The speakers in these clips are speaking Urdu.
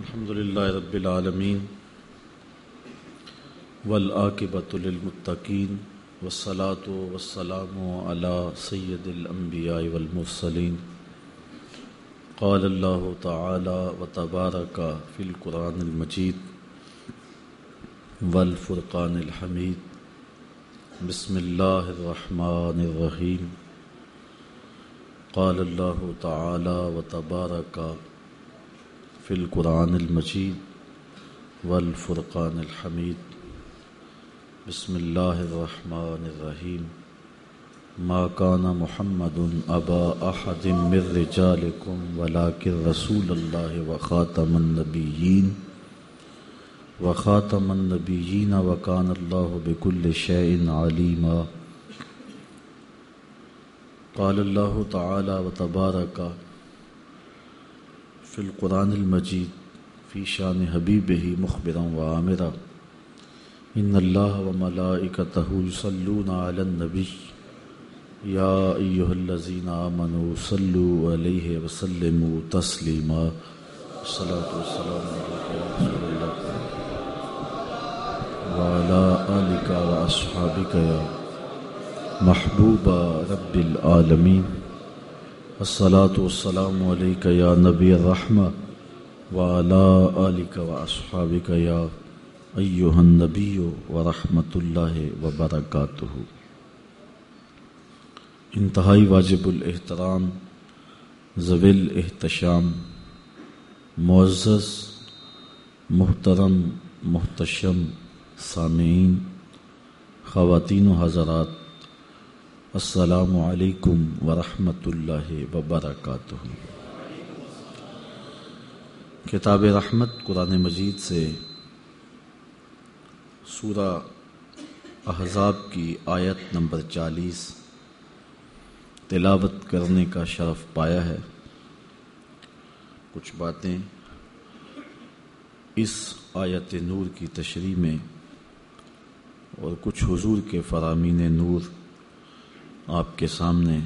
الحمد لله رب العالمين والآكبة للمتقين والصلاة والسلام على سيد الأنبياء والمرسلين قال الله تعالى وتبارك في القرآن المجيد والفرقان الحميد بسم الله الرحمن الرحيم قال الله تعالى وتبارك في القرآن المجيد والفرقان الحميد. بسم الله الرحمن الرحيم. ما كان محمد أبا أحد من رجالكم، ولكن رسول الله وخاتم النبيين وخاتم النبيين، وكان الله بكل شيء عليما. قال الله تعالى وتبارك في القرآن المجيد في شان حبیب حبيبه مخبرا وعامرا إن الله وملائكته يصلون على النبي يا أيها الذين آمنوا صلوا عليه وسلموا تسليما الصلاة والسلام عليك يا رسول الله وعلى آلك وأصحابك يا محبوب رب العالمين الصلاة والسلام عليك يا نبي الرحمة وعلى آلك وأصحابك يا أيها النبي ورحمة الله وبركاته. انتہائی واجب الاحترام زویل احتشام، معزز، محترم، محتشم، سامعین، خواتین و حضرات السلام علیکم ورحمۃ اللہ وبرکاتہ۔ کتاب رحمت قرآن مجید سے سورہ احزاب کی آیت نمبر چالیس تلاوت کرنے کا شرف پایا ہے۔ کچھ باتیں اس آیت نور کی تشریح میں اور کچھ حضور کے فرامین نور آپ کے سامنے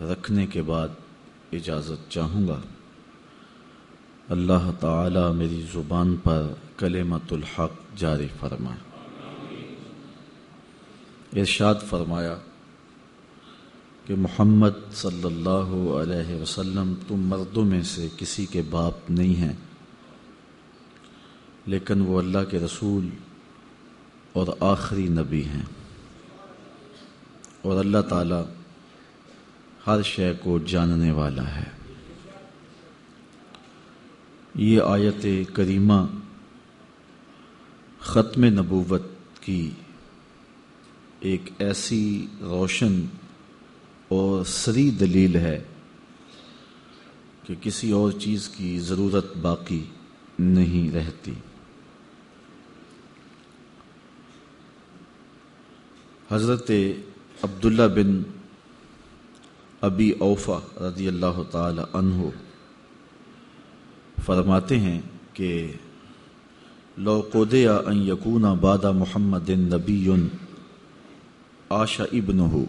رکھنے کے بعد اجازت چاہوں گا۔ اللہ تعالی میری زبان پر کلمت الحق جاری فرمائے۔ ارشاد فرمایا کہ محمد صلی اللہ علیہ وسلم تم مردوں میں سے کسی کے باپ نہیں ہیں، لیکن وہ اللہ کے رسول اور آخری نبی ہیں۔ اور اللہ تعالی ہر شے کو جاننے والا ہے۔ یہ آیت کریمہ ختم نبوت کی ایک ایسی روشن اور سری دلیل ہے کہ کسی اور چیز کی ضرورت باقی نہیں رہتی۔ حضرت عبداللہ بن ابی اوفا رضی اللہ تعالی عنہ فرماتے ہیں کہ لو قودیا ان یقون بادہ محمد نبی آشا ابن ہو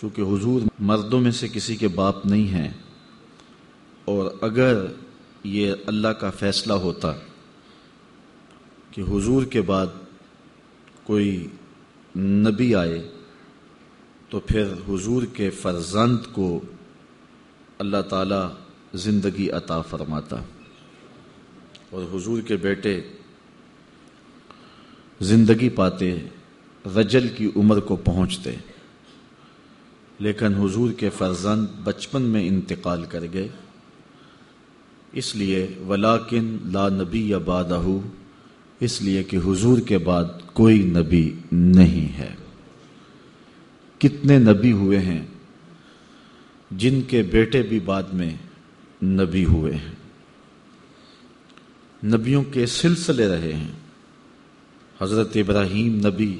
چونکہ حضور مردوں میں سے کسی کے باپ نہیں ہیں، اور اگر یہ اللہ کا فیصلہ ہوتا کہ حضور کے بعد کوئی نبی آئے تو پھر حضور کے فرزند کو اللہ تعالی زندگی عطا فرماتا۔ اور حضور کے بیٹے زندگی پاتے رجل کی عمر کو پہنچتے۔ لیکن حضور کے فرزند بچپن میں انتقال کر گئے۔ اس لیے ولاکن لا نبی یا بادہ اس لیے کہ حضور کے بعد کوئی نبی نہیں ہے۔ کتنے نبی ہوئے ہیں جن کے بیٹے بھی بعد میں نبی ہوئے ہیں۔ نبیوں کے سلسلے رہے ہیں۔ حضرت ابراہیم نبی،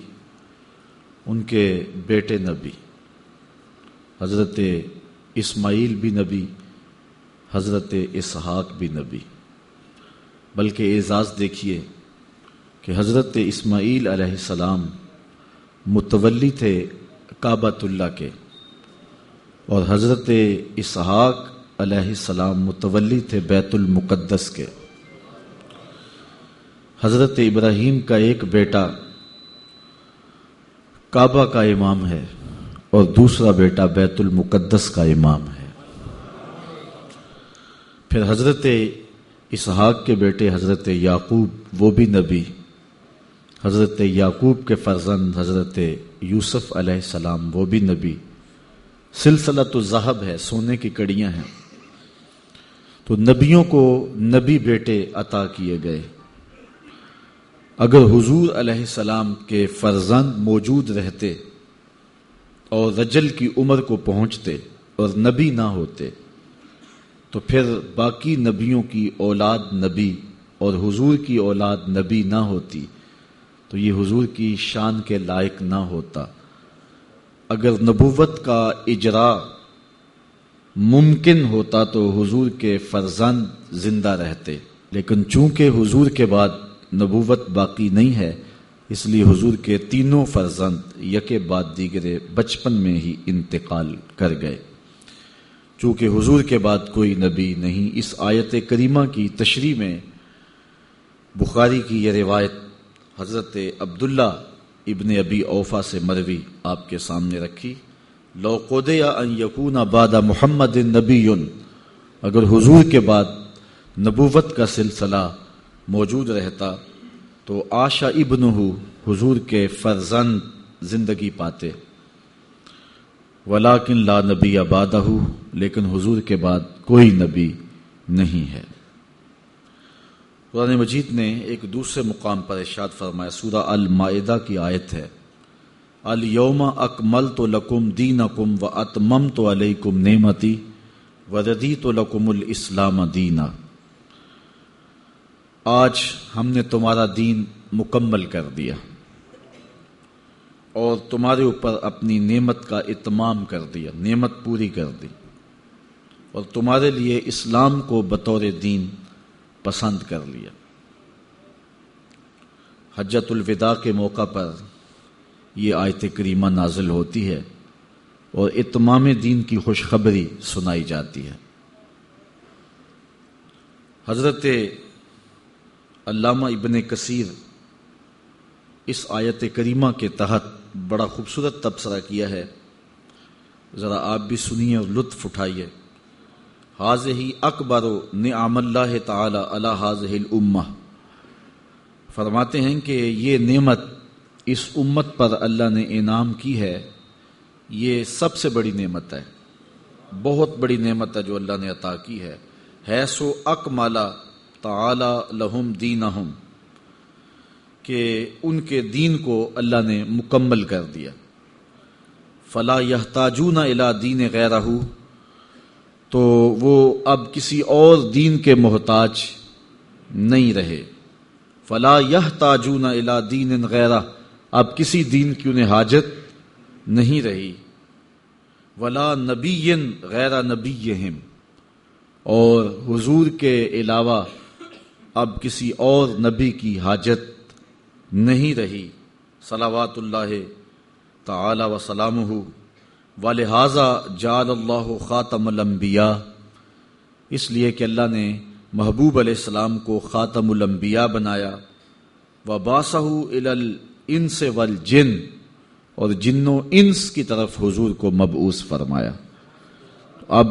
ان کے بیٹے نبی۔ حضرت اسماعیل بھی نبی، حضرت اسحاق بھی نبی۔ بلکہ اعزاز دیکھیے کہ حضرت اسماعیل علیہ السلام متولی تھے کعبۃ اللہ کے اور حضرت اسحاق علیہ السلام متولی تھے بیت المقدس کے۔ حضرت ابراہیم کا ایک بیٹا کعبہ کا امام ہے اور دوسرا بیٹا بیت المقدس کا امام ہے۔ پھر حضرت اسحاق کے بیٹے حضرت یعقوب وہ بھی نبی۔ حضرت یعقوب کے فرزند حضرت یوسف علیہ السلام، وہ بھی نبی۔ سلسلہ تو ذہب ہے، سونے کی کڑیاں ہیں۔ تو نبیوں کو نبی بیٹے عطا کیے گئے۔ اگر حضور علیہ السلام کے فرزند موجود رہتے اور رجل کی عمر کو پہنچتے اور نبی نہ ہوتے، تو پھر باقی نبیوں کی اولاد نبی اور حضور کی اولاد نبی نہ ہوتی۔ تو یہ حضور کی شان کے لائق نہ ہوتا۔ اگر نبوت کا اجرا ممکن ہوتا تو حضور کے فرزند زندہ رہتے۔ لیکن چونکہ حضور کے بعد نبوت باقی نہیں ہے، اس لیے حضور کے تینوں فرزند یکے بعد دیگرے بچپن میں ہی انتقال کر گئے۔ چونکہ حضور کے بعد کوئی نبی نہیں، اس آیت کریمہ کی تشریح میں بخاری کی یہ روایت حضرت عبداللہ ابن ابی اوفا سے مروی آپ کے سامنے رکھی، لو قدیا ان یقون باد محمد نبی، اگر حضور کے بعد نبوت کا سلسلہ موجود رہتا تو آشا ابن حضور کے فرزند زندگی پاتے۔ ولاکن لا نبی آبادہ لیکن حضور کے بعد کوئی نبی نہیں ہے۔ قرآن مجید نے ایک دوسرے مقام پر ارشاد فرمایا، سورہ المائدہ کی آیت ہے الوم اکمل تو لکم دین اکم و اتمم تو علیکم نعمتی و ردی تو لکم الاسلام دینا۔ آج ہم نے تمہارا دین مکمل کر دیا اور تمہارے اوپر اپنی نعمت کا اتمام کر دیا، نعمت پوری کر دی۔ اور تمہارے لیے اسلام کو بطور دین پسند کر لیا۔ حجت الوداع کے موقع پر یہ آیت کریمہ نازل ہوتی ہے اور اتمام دین کی خوشخبری سنائی جاتی ہے۔ حضرت علامہ ابن کثیر اس آیت کریمہ کے تحت بڑا خوبصورت تبصرہ کیا ہے۔ ذرا آپ بھی سنیے اور لطف اٹھائیے۔ حاض ہی اکبر و نعم اللہ تعالی اللہ حاض الامہ۔ فرماتے ہیں کہ یہ نعمت اس امت پر اللہ نے انعام کی ہے۔ یہ سب سے بڑی نعمت ہے۔ بہت بڑی نعمت ہے جو اللہ نے عطا کی ہے۔ ہے سو اک مالا لہم دین کہ ان کے دین کو اللہ نے مکمل کر دیا۔ فلا یہ تاجون الا دین غیر تو وہ اب کسی اور دین کے محتاج نہیں رہے۔ فلا یہ تاجون الا دین غیرہ اب کسی دین کی انہیں حاجت نہیں رہی۔ ولا نبی غیر نبی اور حضور کے علاوہ اب کسی اور نبی کی حاجت نہیں رہی۔ صلوات اللہ تعالی و سلام و لہٰذا جاد اللہ خاتم الانبیاء، اس لیے کہ اللہ نے محبوب علیہ السلام کو خاتم الانبیاء بنایا۔ و باسہ انس والجن، اور جنوں انس کی طرف حضور کو مبعوث فرمایا۔ اب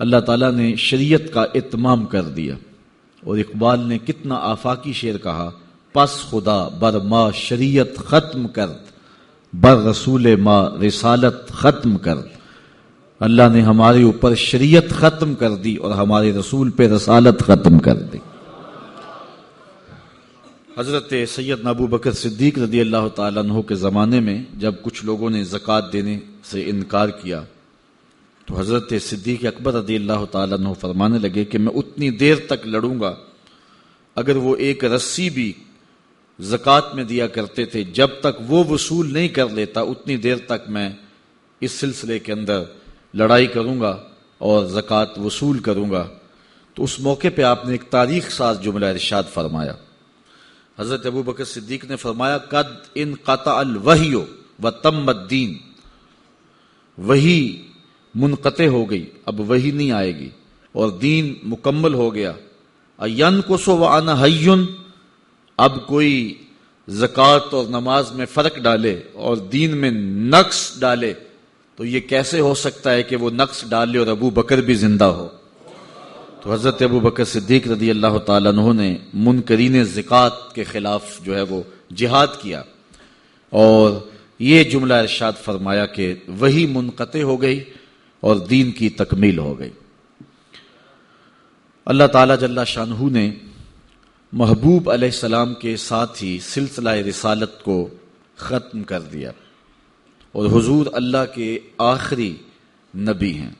اللہ تعالیٰ نے شریعت کا اتمام کر دیا، اور اقبال نے کتنا آفاقی شعر کہا، پس خدا بر ما شریعت ختم کر بر رسول ما رسالت ختم کر۔ اللہ نے ہمارے اوپر شریعت ختم کر دی اور ہمارے رسول پہ رسالت ختم کر دی۔ حضرت سید نبو بکر صدیق رضی اللہ تعالیٰ عنہ کے زمانے میں جب کچھ لوگوں نے زکوٰۃ دینے سے انکار کیا، تو حضرت صدیق اکبر رضی اللہ تعالیٰ عنہ فرمانے لگے کہ میں اتنی دیر تک لڑوں گا، اگر وہ ایک رسی بھی زکوٰۃ میں دیا کرتے تھے۔ جب تک وہ وصول نہیں کر لیتا، اتنی دیر تک میں اس سلسلے کے اندر لڑائی کروں گا اور زکوٰۃ وصول کروں گا۔ تو اس موقع پہ آپ نے ایک تاریخ ساز جملہ ارشاد فرمایا۔ حضرت ابو بکر صدیق نے فرمایا، قد ان قطع الوحیو و تم الدین۔ وہی منقطع ہو گئی، اب وہی نہیں آئے گی اور دین مکمل ہو گیا۔ این کو سو آنا اب کوئی زکوٰۃ اور نماز میں فرق ڈالے اور دین میں نقص ڈالے تو یہ کیسے ہو سکتا ہے کہ وہ نقص ڈالے اور ابو بکر بھی زندہ ہو؟ تو حضرت ابو بکر صدیق رضی اللہ تعالیٰ عنہ نے منکرین زکوٰۃ کے خلاف جو ہے وہ جہاد کیا اور یہ جملہ ارشاد فرمایا کہ وہی منقطع ہو گئی اور دین کی تکمیل ہو گئی۔ اللہ تعالیٰ جل شاہ نے محبوب علیہ السلام کے ساتھ ہی سلسلہ رسالت کو ختم کر دیا اور حضور اللہ کے آخری نبی ہیں۔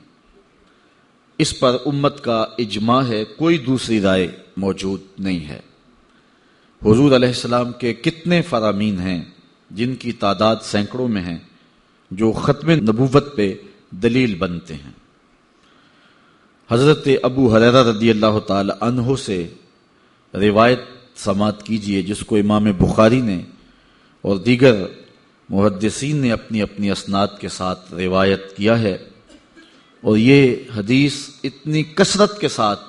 اس پر امت کا اجماع ہے، کوئی دوسری رائے موجود نہیں ہے۔ حضور علیہ السلام کے کتنے فرامین ہیں، جن کی تعداد سینکڑوں میں ہیں، جو ختم نبوت پہ دلیل بنتے ہیں۔ حضرت ابو حریرہ رضی اللہ تعالی عنہ سے روایت سماعت کیجیے، جس کو امام بخاری نے اور دیگر محدثین نے اپنی اپنی اسناد کے ساتھ روایت کیا ہے۔ اور یہ حدیث اتنی کثرت کے ساتھ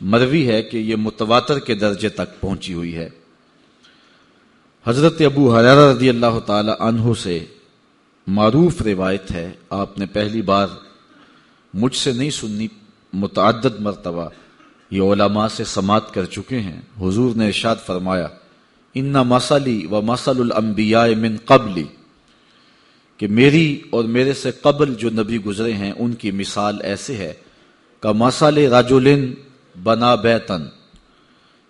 مروی ہے کہ یہ متواتر کے درجے تک پہنچی ہوئی ہے۔ حضرت ابو حرارہ رضی اللہ تعالی عنہ سے معروف روایت ہے۔ آپ نے پہلی بار مجھ سے نہیں سننی، متعدد مرتبہ۔ یہ علماء سے سماعت کر چکے ہیں۔ حضور نے ارشاد فرمایا، ان مسلی و مسل الانبیاء من قبلی کہ میری اور میرے سے قبل جو نبی گزرے ہیں، ان کی مثال ایسے ہے۔ کا مسال راجولن بنا بیتن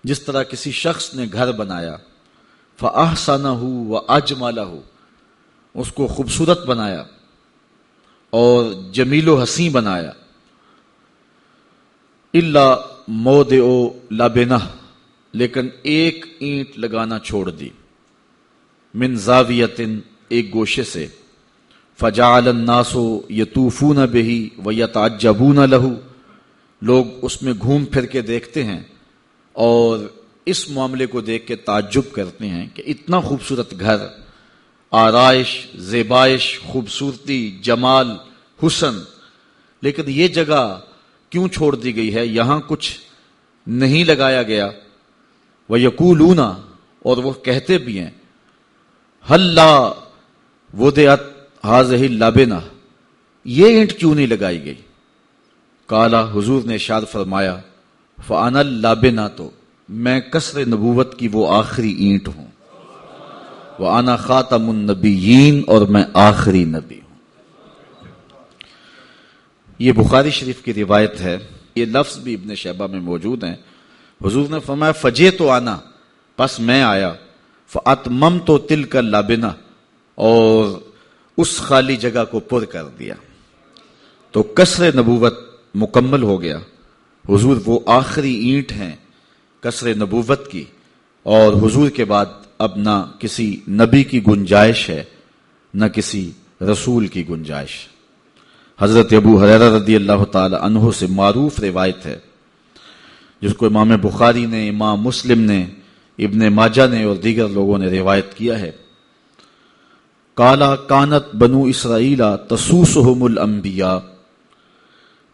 جس طرح کسی شخص نے گھر بنایا۔ فاحسانہ ہو و اجمالہ ہو اس کو خوبصورت بنایا اور جمیل و حسین بنایا۔ اللہ مود او لابنا لیکن ایک اینٹ لگانا چھوڑ دی۔ منزاویتن ایک گوشے سے۔ فجال الناس یتوفون بہی و یتعجبون لہو لوگ اس میں گھوم پھر کے دیکھتے ہیں اور اس معاملے کو دیکھ کے تعجب کرتے ہیں کہ اتنا خوبصورت گھر، آرائش، زیبائش، خوبصورتی، جمال، حسن۔ لیکن یہ جگہ کیوں چھوڑ دی گئی ہے؟ یہاں کچھ نہیں لگایا گیا۔ وہ یقول اور وہ کہتے بھی ہیں ہلا وہ دے حاض لابنا یہ اینٹ کیوں نہیں لگائی گئی؟ کالا حضور نے شاد فرمایا فان لابنا تو میں کسر نبوت کی وہ آخری اینٹ ہوں۔ وہ آنا خاتم النبیین، اور میں آخری نبی۔ ہوں یہ بخاری شریف کی روایت ہے، یہ لفظ بھی ابن شہبہ میں موجود ہیں۔ حضور نے فرمایا فجے تو آنا، پس میں آیا۔ فاتمم تو تل کر لابنا اور اس خالی جگہ کو پر کر دیا۔ تو کسر نبوت مکمل ہو گیا۔ حضور، وہ آخری اینٹ ہیں کسر نبوت کی۔ اور حضور کے بعد اب نہ کسی نبی کی گنجائش ہے، نہ کسی رسول کی گنجائش۔ حضرت ابو حریرہ رضی اللہ تعالی عنہ سے معروف روایت ہے، جس کو امام بخاری نے، امام مسلم نے، ابن ماجہ نے اور دیگر لوگوں نے روایت کیا ہے۔ کالا کانت بنو اسرائیل تسوسہم الانبیاء۔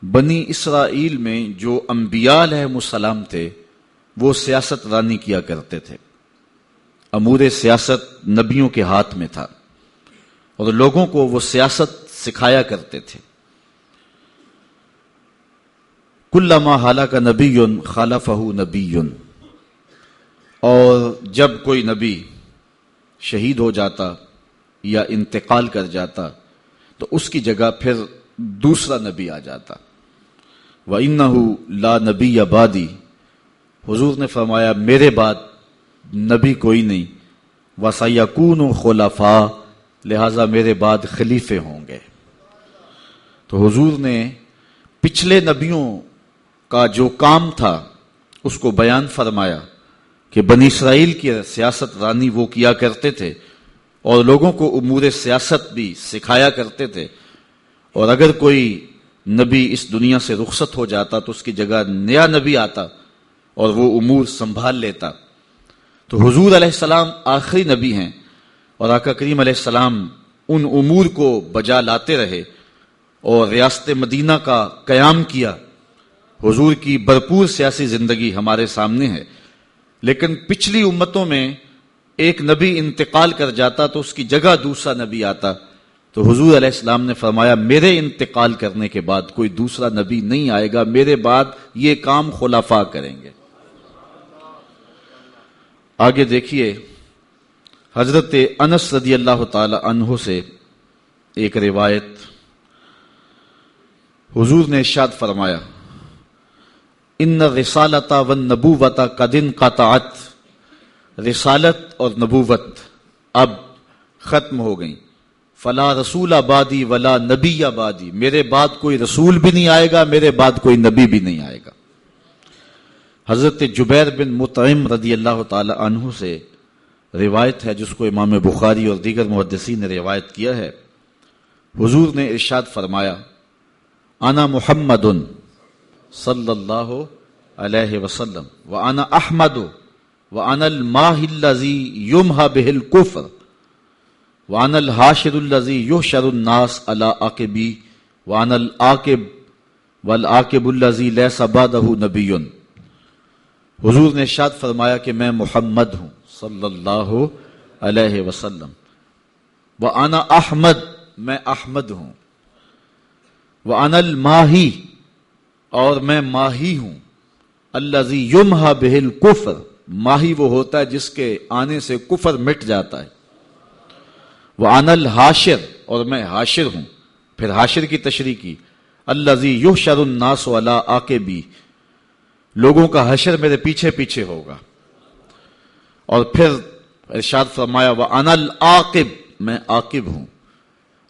بنی اسرائیل میں جو انبیاء علیہ السلام تھے، وہ سیاست رانی کیا کرتے تھے۔ امور سیاست نبیوں کے ہاتھ میں تھا اور لوگوں کو وہ سیاست سکھایا کرتے تھے۔ کلما حالہ کا نبی خالہ فہو نبی۔ اور جب کوئی نبی شہید ہو جاتا یا انتقال کر جاتا تو اس کی جگہ پھر دوسرا نبی آ جاتا۔ وہ ان لا نبی آبادی حضور نے فرمایا، میرے بعد نبی کوئی نہیں۔ وسیقون و خلافا لہذا میرے بعد خلیفے ہوں گے۔ تو حضور نے پچھلے نبیوں کا جو کام تھا، اس کو بیان فرمایا کہ بنی اسرائیل کی سیاست رانی وہ کیا کرتے تھے اور لوگوں کو امور سیاست بھی سکھایا کرتے تھے۔ اور اگر کوئی نبی اس دنیا سے رخصت ہو جاتا تو اس کی جگہ نیا نبی آتا اور وہ امور سنبھال لیتا۔ تو حضور علیہ السلام آخری نبی ہیں اور آقا کریم علیہ السلام ان امور کو بجا لاتے رہے اور ریاست مدینہ کا قیام کیا۔ حضور کی بھرپور سیاسی زندگی ہمارے سامنے ہے، لیکن پچھلی امتوں میں ایک نبی انتقال کر جاتا تو اس کی جگہ دوسرا نبی آتا۔ تو حضور علیہ السلام نے فرمایا، میرے انتقال کرنے کے بعد کوئی دوسرا نبی نہیں آئے گا، میرے بعد یہ کام خلافہ کریں گے۔ آگے دیکھیے، حضرت انس رضی اللہ تعالی عنہ سے ایک روایت۔ حضور نے ارشاد فرمایا ان رسالتا و نبوتا کا دن کا رسالت اور نبوت اب ختم ہو گئی فلا رسول آبادی ولا نبی آبادی میرے بعد کوئی رسول بھی نہیں آئے گا، میرے بعد کوئی نبی بھی نہیں آئے گا۔ حضرت جبیر بن متعم رضی اللہ تعالی عنہ سے روایت ہے، جس کو امام بخاری اور دیگر محدثین نے روایت کیا ہے۔ حضور نے ارشاد فرمایا، انا محمد صلی اللہ علیہ وسلم۔ و انا احمد و ان الماہ الذی یمحا بہ الکفر وان الحاشر الذی یحشر الناس علی عقبی وان العاقب والعاقب الذی لیس بعدہ نبی حضور نے ارشاد فرمایا کہ میں محمد ہوں صلی اللہ علیہ وسلم۔ وہ آنا احمد میں احمد ہوں۔ وہ ان الماہی اور میں ماہی ہوں۔ اللہ یمحا بہل کفر۔ ماہی وہ ہوتا ہے جس کے آنے سے کفر مٹ جاتا ہے۔ وہ ان الحاشر۔ اور میں حاشر ہوں۔ پھر حاشر کی تشریح کی۔ اللہ یو شر الناس والا آ کے بھی لوگوں کا حشر میرے پیچھے پیچھے ہوگا۔ اور پھر ارشاد فرمایا وہ انل عاقب میں عاقب ہوں۔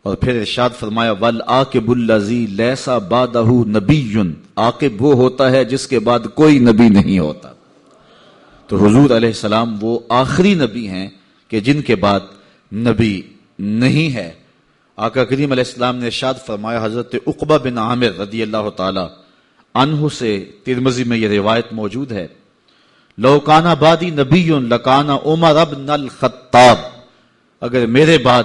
اور پھر ارشاد فرمایا ول عاقب الزی لیسا بادہ نبی عاقب وہ ہوتا ہے جس کے بعد کوئی نبی نہیں ہوتا۔ تو حضور علیہ السلام وہ آخری نبی ہیں کہ جن کے بعد نبی نہیں ہے۔ آقا کریم علیہ السلام نے ارشاد فرمایا، حضرت اقبا بن عامر رضی اللہ تعالی عنہ سے ترمزی میں یہ روایت موجود ہے۔ لوکانا بادی نبی لکانا عمر اب نل خطاب اگر میرے بعد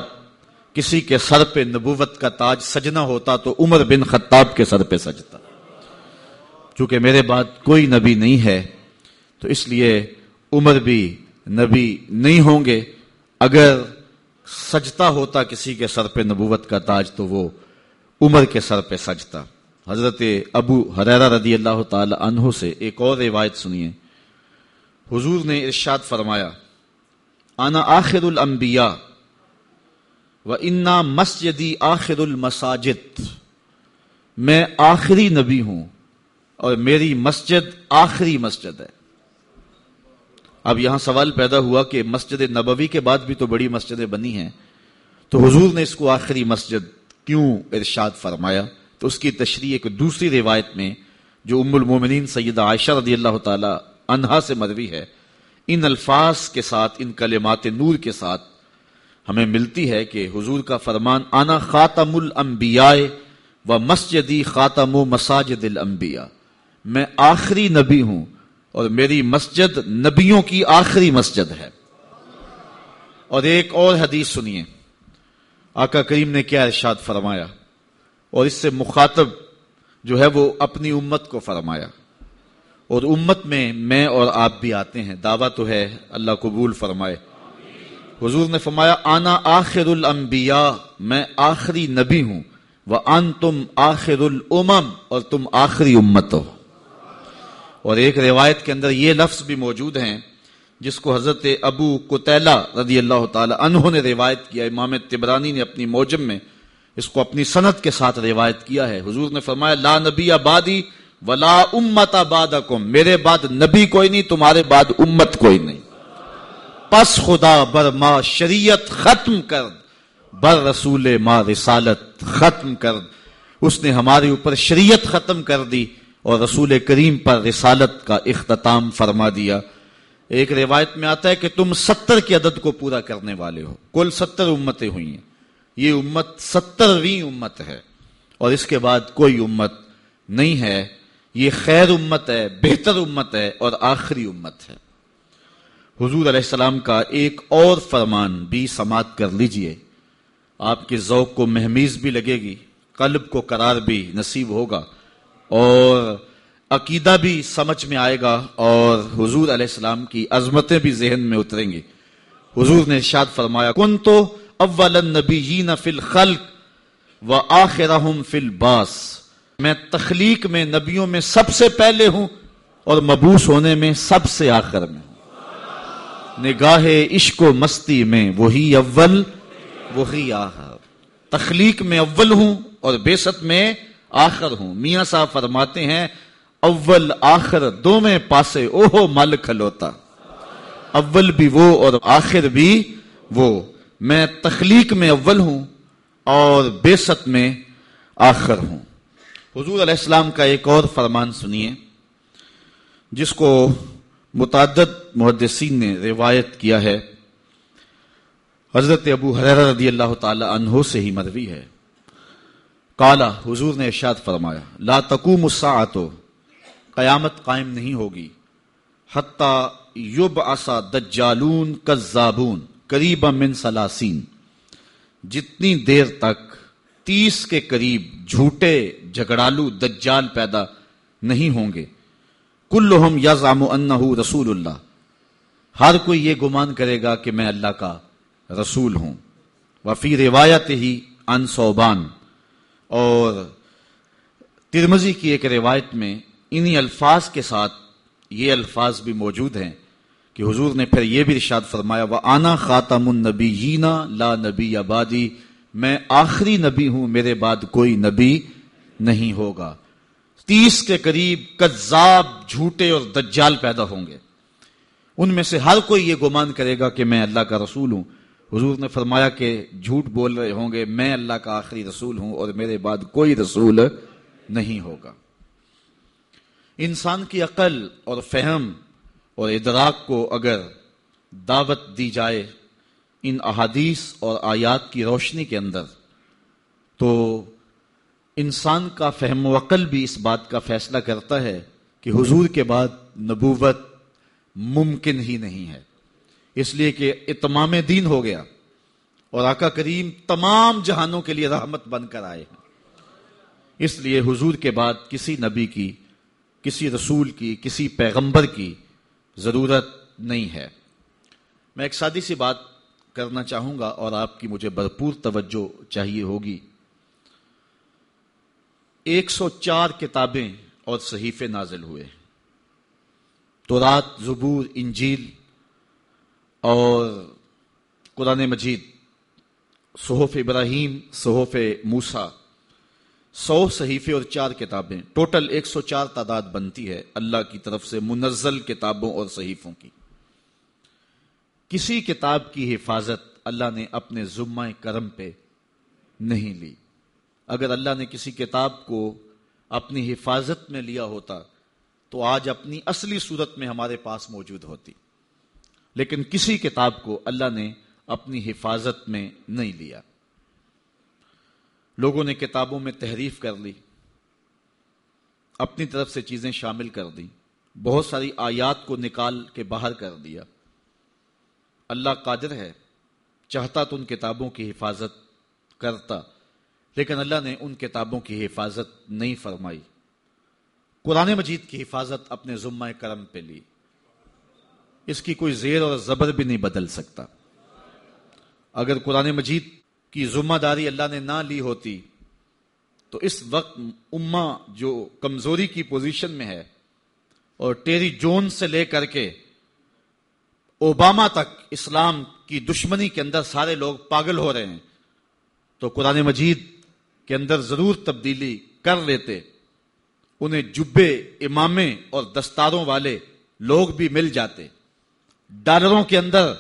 کسی کے سر پہ نبوت کا تاج سجنا ہوتا تو عمر بن خطاب کے سر پہ سجتا۔ چونکہ میرے بعد کوئی نبی نہیں ہے، تو اس لیے عمر بھی نبی نہیں ہوں گے۔ اگر سجتا ہوتا کسی کے سر پہ نبوت کا تاج تو وہ عمر کے سر پہ سجتا۔ حضرت ابو حریرہ رضی اللہ تعالی عنہ سے ایک اور روایت سنیے۔ حضور نے ارشاد فرمایا انا آخر الانبیاء و انا مسجدی آخر المساجد میں آخری نبی ہوں اور میری مسجد آخری مسجد ہے۔ اب یہاں سوال پیدا ہوا کہ مسجد نبوی کے بعد بھی تو بڑی مسجدیں بنی ہیں۔ تو حضور نے اس کو آخری مسجد کیوں ارشاد فرمایا؟ تو اس کی تشریح ایک دوسری روایت میں جو ام المومنین سیدہ عائشہ رضی اللہ تعالی انہا سے مروی ہے۔ ان الفاظ کے ساتھ، ان کلمات نور کے ساتھ ہمیں ملتی ہے کہ حضور کا فرمان، آنا خاتم الانبیاء و مسجدی خاتم و مساجد الانبیاء۔ میں آخری نبی ہوں اور میری مسجد نبیوں کی آخری مسجد ہے۔ اور ایک اور حدیث سنیے۔ آقا کریم نے کیا ارشاد فرمایا؟ اور اس سے مخاطب جو ہے وہ اپنی امت کو فرمایا۔ اور امت میں میں اور آپ بھی آتے ہیں۔ دعویٰ تو ہے، اللہ قبول فرمائے۔ حضور نے فرمایا، آنا آخر الانبیاء، میں آخری نبی ہوں وہ ان تم آخر الامم، اور تم آخری امت ہو۔ اور ایک روایت کے اندر یہ لفظ بھی موجود ہیں، جس کو حضرت ابو قطیلہ رضی اللہ تعالی عنہ نے روایت کیا، امام تبرانی نے اپنی موجم میں اس کو اپنی صنعت کے ساتھ روایت کیا ہے۔ حضور نے فرمایا، لا نبی آبادی ولا امت آباد میرے بعد نبی کوئی نہیں، تمہارے بعد امت کوئی نہیں۔ پس خدا بر ما شریعت ختم کر بر رسول ما رسالت ختم کر اس نے ہمارے اوپر شریعت ختم کر دی اور رسول کریم پر رسالت کا اختتام فرما دیا۔ ایک روایت میں آتا ہے کہ تم ستر کے عدد کو پورا کرنے والے ہو۔ کل ستر امتیں ہوئی ہیں۔ یہ امت سترویں امت ہے۔ اور اس کے بعد کوئی امت نہیں ہے۔ یہ خیر امت ہے، بہتر امت ہے اور آخری امت ہے۔ حضور علیہ السلام کا ایک اور فرمان بھی سماعت کر لیجیے۔ آپ کے ذوق کو مہمیز بھی لگے گی، قلب کو قرار بھی نصیب ہوگا اور عقیدہ بھی سمجھ میں آئے گا اور حضور علیہ السلام کی عظمتیں بھی ذہن میں اتریں گی۔ حضور نے ارشاد فرمایا کن تو اول النبیین فی الخلق و آخرہم فی الباس میں تخلیق میں نبیوں میں سب سے پہلے ہوں اور مبوس ہونے میں سب سے آخر میں ہوں۔ نگاہ عشق و مستی میں وہی اول، وہی آخر۔ تخلیق میں اول ہوں اور بیست میں آخر ہوں۔ میاں صاحب فرماتے ہیں، اول آخر دو میں پاسے، اوہو مال کھلوتا۔ اول بھی وہ اور آخر بھی وہ۔ میں تخلیق میں اول ہوں اور بیست میں آخر ہوں۔ حضور علیہ السلام کا ایک اور فرمان سنیے، جس کو متعدد محدثین نے روایت کیا ہے۔ حضرت ابو حریر رضی اللہ تعالی عنہ سے ہی مروی ہے۔ کالا حضور نے ارشاد فرمایا، لا تقوم الساعت قیامت قائم نہیں ہوگی۔ حتی یب اسا دجالون کذابون قریب من سلاسین۔ جتنی دیر تک تیس کے قریب جھوٹے جھگڑالو دجال پیدا نہیں ہوں گے۔ کلہم یزعم انہو رسول اللہ۔ ہر کوئی یہ گمان کرے گا کہ میں اللہ کا رسول ہوں۔ وفی روایت ہی ان صوبان۔ اور ترمزی کی ایک روایت میں انہی الفاظ کے ساتھ یہ الفاظ بھی موجود ہیں کہ حضور نے پھر یہ بھی رشاد فرمایا وہ آنا خاتم النبی لا نبی آبادی میں آخری نبی ہوں، میرے بعد کوئی نبی نہیں ہوگا۔ تیس کے قریب کذاب، جھوٹے اور دجال پیدا ہوں گے۔ ان میں سے ہر کوئی یہ گمان کرے گا کہ میں اللہ کا رسول ہوں۔ حضور نے فرمایا کہ جھوٹ بول رہے ہوں گے، میں اللہ کا آخری رسول ہوں اور میرے بعد کوئی رسول نہیں ہوگا۔ انسان کی عقل اور فہم اور ادراک کو اگر دعوت دی جائے ان احادیث اور آیات کی روشنی کے اندر، تو انسان کا فہم و عقل بھی اس بات کا فیصلہ کرتا ہے کہ حضور کے بعد نبوت ممکن ہی نہیں ہے۔ اس لیے کہ اتمام دین ہو گیا اور آقا کریم تمام جہانوں کے لیے رحمت بن کر آئے ہیں۔ اس لیے حضور کے بعد کسی نبی کی، کسی رسول کی، کسی پیغمبر کی ضرورت نہیں ہے۔ میں ایک سادی سی بات کرنا چاہوں گا اور آپ کی مجھے بھرپور توجہ چاہیے ہوگی۔ ایک سو چار کتابیں اور صحیفے نازل ہوئے۔ تو رات زبور، انجیل اور قرآن مجید، صحف ابراہیم، صحف موسا سو صحیفے اور چار کتابیں۔ ٹوٹل ایک سو چار تعداد بنتی ہے اللہ کی طرف سے منزل کتابوں اور صحیفوں کی۔ کسی کتاب کی حفاظت اللہ نے اپنے ذمہ کرم پہ نہیں لی۔ اگر اللہ نے کسی کتاب کو اپنی حفاظت میں لیا ہوتا تو آج اپنی اصلی صورت میں ہمارے پاس موجود ہوتی۔ لیکن کسی کتاب کو اللہ نے اپنی حفاظت میں نہیں لیا۔ لوگوں نے کتابوں میں تحریف کر لی۔ اپنی طرف سے چیزیں شامل کر دی بہت ساری آیات کو نکال کے باہر کر دیا۔ اللہ قادر ہے، چاہتا تو ان کتابوں کی حفاظت کرتا، لیکن اللہ نے ان کتابوں کی حفاظت نہیں فرمائی۔ قرآن مجید کی حفاظت اپنے ذمہ کرم پہ لی۔ اس کی کوئی زیر اور زبر بھی نہیں بدل سکتا۔ اگر قرآن مجید کی ذمہ داری اللہ نے نہ لی ہوتی، تو اس وقت اما جو کمزوری کی پوزیشن میں ہے اور ٹیری جون سے لے کر کے اوباما تک اسلام کی دشمنی کے اندر سارے لوگ پاگل ہو رہے ہیں، تو قرآن مجید کے اندر ضرور تبدیلی کر لیتے۔ انہیں جبے امامے اور دستاروں والے لوگ بھی مل جاتے۔ ڈالروں کے اندر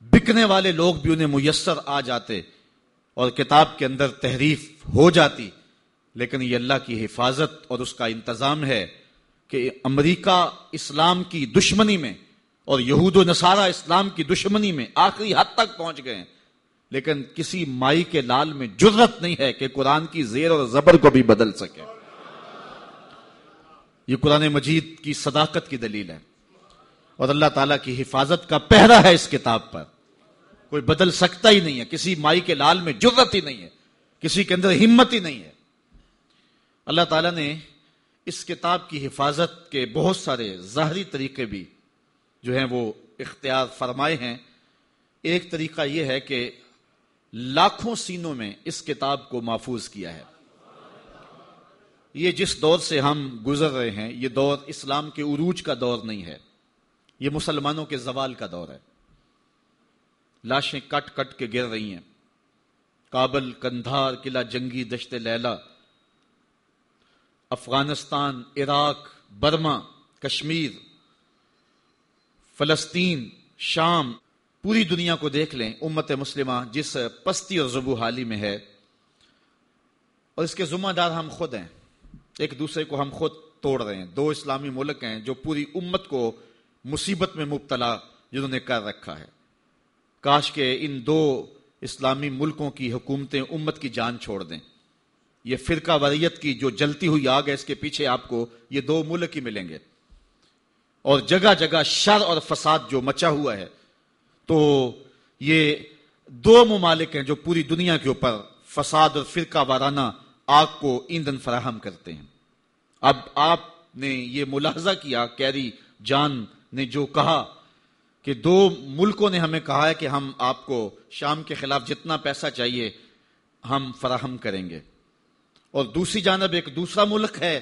بکنے والے لوگ بھی انہیں میسر آ جاتے اور کتاب کے اندر تحریف ہو جاتی۔ لیکن یہ اللہ کی حفاظت اور اس کا انتظام ہے کہ امریکہ اسلام کی دشمنی میں اور یہود و نصارہ اسلام کی دشمنی میں آخری حد تک پہنچ گئے لیکن کسی مائی کے لال میں جرت نہیں ہے کہ قرآن کی زیر اور زبر کو بھی بدل سکے۔ یہ قرآن مجید کی صداقت کی دلیل ہے۔ اور اللہ تعالیٰ کی حفاظت کا پہرا ہے اس کتاب پر۔ کوئی بدل سکتا ہی نہیں ہے۔ کسی مائی کے لال میں جرت ہی نہیں ہے۔ کسی کے اندر ہمت ہی نہیں ہے۔ اللہ تعالیٰ نے اس کتاب کی حفاظت کے بہت سارے ظاہری طریقے بھی جو ہیں وہ اختیار فرمائے ہیں۔ ایک طریقہ یہ ہے کہ لاکھوں سینوں میں اس کتاب کو محفوظ کیا ہے۔ یہ جس دور سے ہم گزر رہے ہیں، یہ دور اسلام کے عروج کا دور نہیں ہے۔ یہ مسلمانوں کے زوال کا دور ہے۔ لاشیں کٹ کٹ کے گر رہی ہیں۔ کابل، کندھار، قلعہ جنگی دشت لیلا۔ افغانستان، عراق، برما، کشمیر، فلسطین، شام۔ پوری دنیا کو دیکھ لیں، امت مسلمہ جس پستی اور زبو حالی میں ہے۔ اور اس کے ذمہ دار ہم خود ہیں۔ ایک دوسرے کو ہم خود توڑ رہے ہیں دو اسلامی ملک ہیں جو پوری امت کو مصیبت میں مبتلا جنہوں نے کر رکھا ہے۔ کاش کے ان دو اسلامی ملکوں کی حکومتیں امت کی جان چھوڑ دیں۔ یہ فرقہ وریت کی جو جلتی ہوئی آگ ہے، اس کے پیچھے آپ کو یہ دو ملک ہی ملیں گے۔ اور جگہ جگہ شر اور فساد جو مچا ہوا ہے، تو یہ دو ممالک ہیں جو پوری دنیا کے اوپر فساد اور فرقہ وارانہ آگ کو ایندھن فراہم کرتے ہیں۔ اب آپ نے یہ ملاحظہ کیا کیری جان نے جو کہا کہ دو ملکوں نے ہمیں کہا ہے کہ ہم آپ کو شام کے خلاف جتنا پیسہ چاہیے ہم فراہم کریں گے۔ اور دوسری جانب ایک دوسرا ملک ہے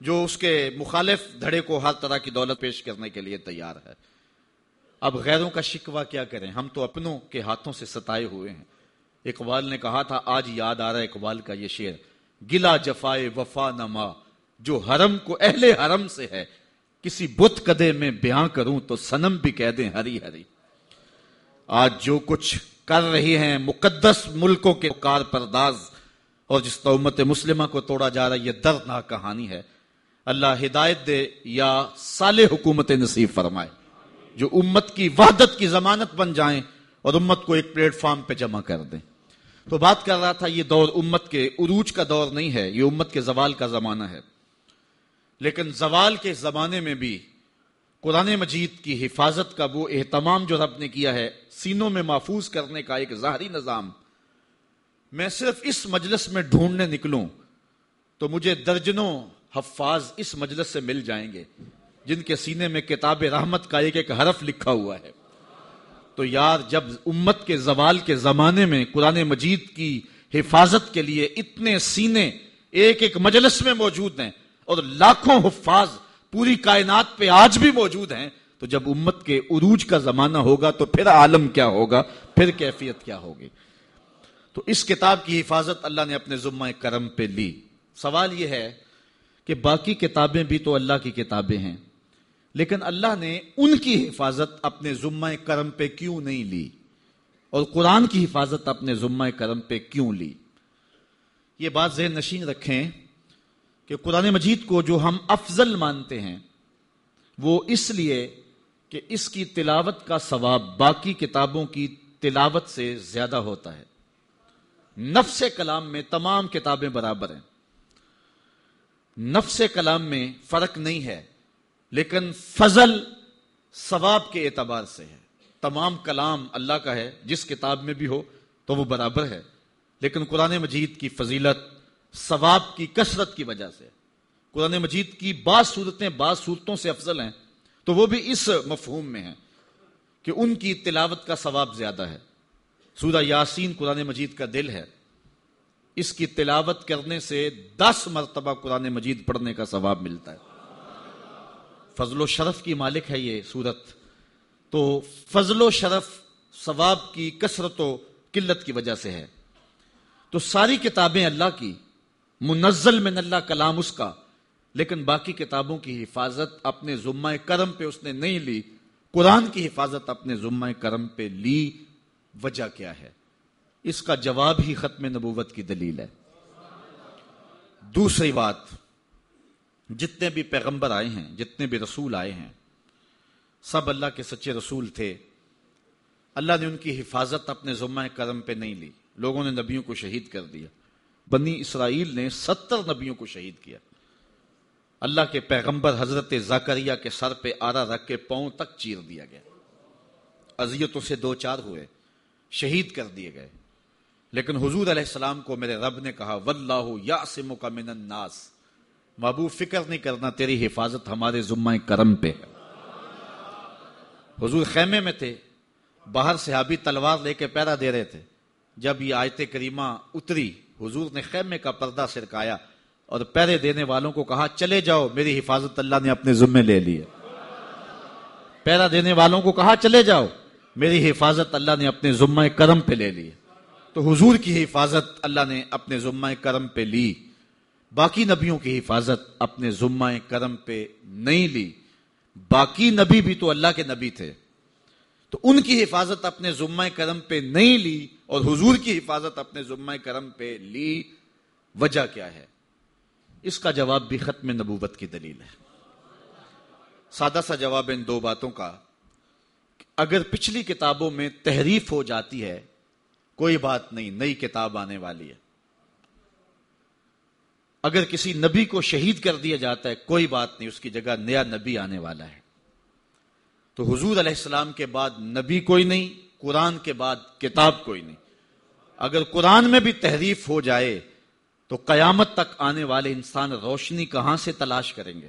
جو اس کے مخالف دھڑے کو ہر طرح کی دولت پیش کرنے کے لیے تیار ہے۔ اب غیروں کا شکوہ کیا کریں؟ ہم تو اپنوں کے ہاتھوں سے ستائے ہوئے ہیں۔ اقبال نے کہا تھا، آج یاد آ رہا ہے اقبال کا یہ شعر، گلا جفائے وفا نما۔ جو حرم کو اہل حرم سے ہے، کسی بت کدے میں بیاں کروں تو سنم بھی کہہ دیں ہری ہری۔ آج جو کچھ کر رہی ہیں مقدس ملکوں کے کار پرداز، اور جس امت مسلمہ کو توڑا جا رہا ہے، یہ دردناک کہانی ہے۔ اللہ ہدایت دے یا سال حکومت نصیب فرمائے، جو امت کی وحدت کی ضمانت بن جائیں اور امت کو ایک پلیٹ فارم پہ جمع کر دیں۔ تو بات کر رہا تھا، یہ دور امت کے عروج کا دور نہیں ہے، یہ امت کے زوال کا زمانہ ہے۔ لیکن زوال کے زمانے میں بھی قرآن مجید کی حفاظت کا وہ اہتمام جو رب نے کیا ہے، سینوں میں محفوظ کرنے کا ایک ظاہری نظام، میں صرف اس مجلس میں ڈھونڈنے نکلوں تو مجھے درجنوں حفاظ اس مجلس سے مل جائیں گے، جن کے سینے میں کتاب رحمت کا ایک ایک حرف لکھا ہوا ہے۔ تو یار، جب امت کے زوال کے زمانے میں قرآن مجید کی حفاظت کے لیے اتنے سینے ایک ایک مجلس میں موجود ہیں اور لاکھوں حفاظ پوری کائنات پہ آج بھی موجود ہیں، تو جب امت کے عروج کا زمانہ ہوگا تو پھر عالم کیا ہوگا؟ پھر کیفیت کیا ہوگی؟ تو اس کتاب کی حفاظت اللہ نے اپنے ذمہ کرم پہ لی۔ سوال یہ ہے کہ باقی کتابیں بھی تو اللہ کی کتابیں ہیں، لیکن اللہ نے ان کی حفاظت اپنے ذمہ کرم پہ کیوں نہیں لی؟ اور قرآن کی حفاظت اپنے ذمہ کرم پہ کیوں لی؟ یہ بات ذہن نشین رکھیں۔ کہ قرآن مجید کو جو ہم افضل مانتے ہیں، وہ اس لیے کہ اس کی تلاوت کا ثواب باقی کتابوں کی تلاوت سے زیادہ ہوتا ہے۔ نفس کلام میں تمام کتابیں برابر ہیں۔ نفس کلام میں فرق نہیں ہے، لیکن فضل ثواب کے اعتبار سے ہے۔ تمام کلام اللہ کا ہے، جس کتاب میں بھی ہو تو وہ برابر ہے۔ لیکن قرآن مجید کی فضیلت ثواب کی کثرت کی وجہ سے۔ قرآن مجید کی بعض صورتیں بعض صورتوں سے افضل ہیں، تو وہ بھی اس مفہوم میں ہیں کہ ان کی تلاوت کا ثواب زیادہ ہے۔ سورہ یاسین قرآن مجید کا دل ہے۔ اس کی تلاوت کرنے سے دس مرتبہ قرآن مجید پڑھنے کا ثواب ملتا ہے۔ فضل و شرف کی مالک ہے یہ صورت۔ تو فضل و شرف ثواب کی کثرت و قلت کی وجہ سے ہے۔ تو ساری کتابیں اللہ کی منزل میں اللہ کلام اس کا، لیکن باقی کتابوں کی حفاظت اپنے ذمہ کرم پہ اس نے نہیں لی۔ قرآن کی حفاظت اپنے ذمہ کرم پہ لی، وجہ کیا ہے؟ اس کا جواب ہی ختم نبوت کی دلیل ہے۔ دوسری بات، جتنے بھی پیغمبر آئے ہیں، جتنے بھی رسول آئے ہیں، سب اللہ کے سچے رسول تھے۔ اللہ نے ان کی حفاظت اپنے ذمہ کرم پہ نہیں لی۔ لوگوں نے نبیوں کو شہید کر دیا۔ بنی اسرائیل نے ستر نبیوں کو شہید کیا۔ اللہ کے پیغمبر حضرت زکریہ کے سر پہ آرا رکھ کے پاؤں تک چیر دیا گیا۔ اذیتوں سے دو چار ہوئے، شہید کر دیے گئے۔ لیکن حضور علیہ السلام کو میرے رب نے کہا، واللہ یاسمک من الناس۔ محبوب، فکر نہیں کرنا، تیری حفاظت ہمارے ذمہ کرم پہ ہے۔ حضور خیمے میں تھے، باہر صحابی تلوار لے کے پیرا دے رہے تھے۔ جب یہ آیت کریمہ اتری حضور نے خیمے کا پردہ سرکایا اور پیرے دینے والوں کو کہا، چلے جاؤ، میری حفاظت اللہ نے اپنے ذمے لے لی پیرا دینے والوں کو کہا، چلے جاؤ، میری حفاظت اللہ نے اپنے ذمہ کرم پہ لے لی تو حضور کی حفاظت اللہ نے اپنے ذمہ کرم پہ لی۔ باقی نبیوں کی حفاظت اپنے ذمہ کرم پہ نہیں لی۔ باقی نبی بھی تو اللہ کے نبی تھے۔ تو ان کی حفاظت اپنے ذمہ کرم پہ نہیں لی اور حضور کی حفاظت اپنے ذمہ کرم پہ لی، وجہ کیا ہے؟ اس کا جواب بھی ختم نبوت کی دلیل ہے۔ سادہ سا جواب ان دو باتوں کا، اگر پچھلی کتابوں میں تحریف ہو جاتی ہے، کوئی بات نہیں، نئی کتاب آنے والی ہے۔ اگر کسی نبی کو شہید کر دیا جاتا ہے، کوئی بات نہیں، اس کی جگہ نیا نبی آنے والا ہے۔ تو حضور علیہ السلام کے بعد نبی کوئی نہیں قرآن کے بعد کتاب کوئی نہیں۔ اگر قرآن میں بھی تحریف ہو جائے تو قیامت تک آنے والے انسان روشنی کہاں سے تلاش کریں گے؟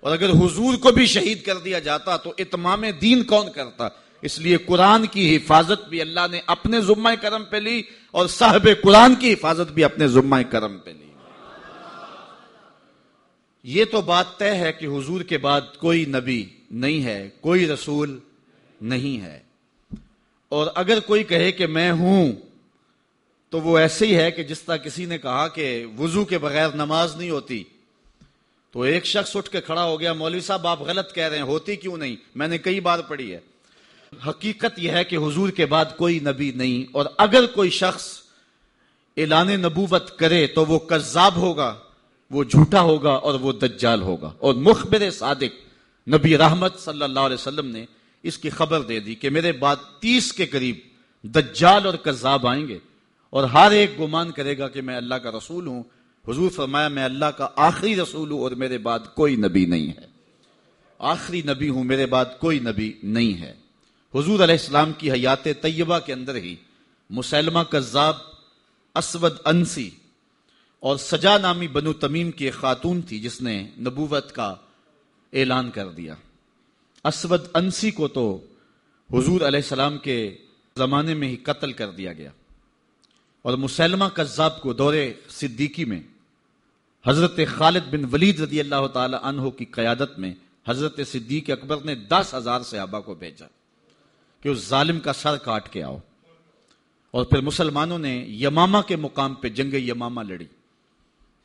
اور اگر حضور کو بھی شہید کر دیا جاتا تو اتمام دین کون کرتا؟ اس لیے قرآن کی حفاظت بھی اللہ نے اپنے ذمہ کرم پہ لی اور صاحب قرآن کی حفاظت بھی اپنے ذمہ کرم پہ لی۔ یہ تو بات طے ہے کہ حضور کے بعد کوئی نبی نہیں ہے، کوئی رسول نہیں ہے۔ اور اگر کوئی کہے کہ میں ہوں، تو وہ ایسے ہی ہے کہ جس طرح کسی نے کہا کہ وضو کے بغیر نماز نہیں ہوتی۔ تو ایک شخص اٹھ کے کھڑا ہو گیا، مولوی صاحب، آپ غلط کہہ رہے ہیں، ہوتی کیوں نہیں؟ میں نے کئی بار پڑھی ہے۔ حقیقت یہ ہے کہ حضور کے بعد کوئی نبی نہیں، اور اگر کوئی شخص اعلان نبوت کرے تو وہ کذاب ہوگا، وہ جھوٹا ہوگا اور وہ دجال ہوگا۔ اور مخبر صادق نبی رحمت صلی اللہ علیہ وسلم نے اس کی خبر دے دی کہ میرے بعد تیس کے قریب دجال اور کذاب آئیں گے اور ہر ایک گمان کرے گا کہ میں اللہ کا رسول ہوں۔ حضور فرمایا، میں اللہ کا آخری رسول ہوں اور میرے بعد کوئی نبی نہیں ہے۔ آخری نبی ہوں، میرے بعد کوئی نبی نہیں ہے۔ حضور علیہ السلام کی حیات طیبہ کے اندر ہی مسلمہ کذاب، اسود انسی اور سجا نامی بنو تمیم کی ایک خاتون تھی جس نے نبوت کا اعلان کر دیا۔ اسود انسی کو تو حضور علیہ السلام کے زمانے میں ہی قتل کر دیا گیا۔ اور مسلمہ کذاب کو دور صدیقی میں، حضرت خالد بن ولید رضی اللہ تعالی عنہ کی قیادت میں حضرت صدیق اکبر نے دس ہزار صحابہ کو بھیجا کہ اس ظالم کا سر کاٹ کے آؤ۔ اور پھر مسلمانوں نے یماما کے مقام پہ جنگ یماما لڑی۔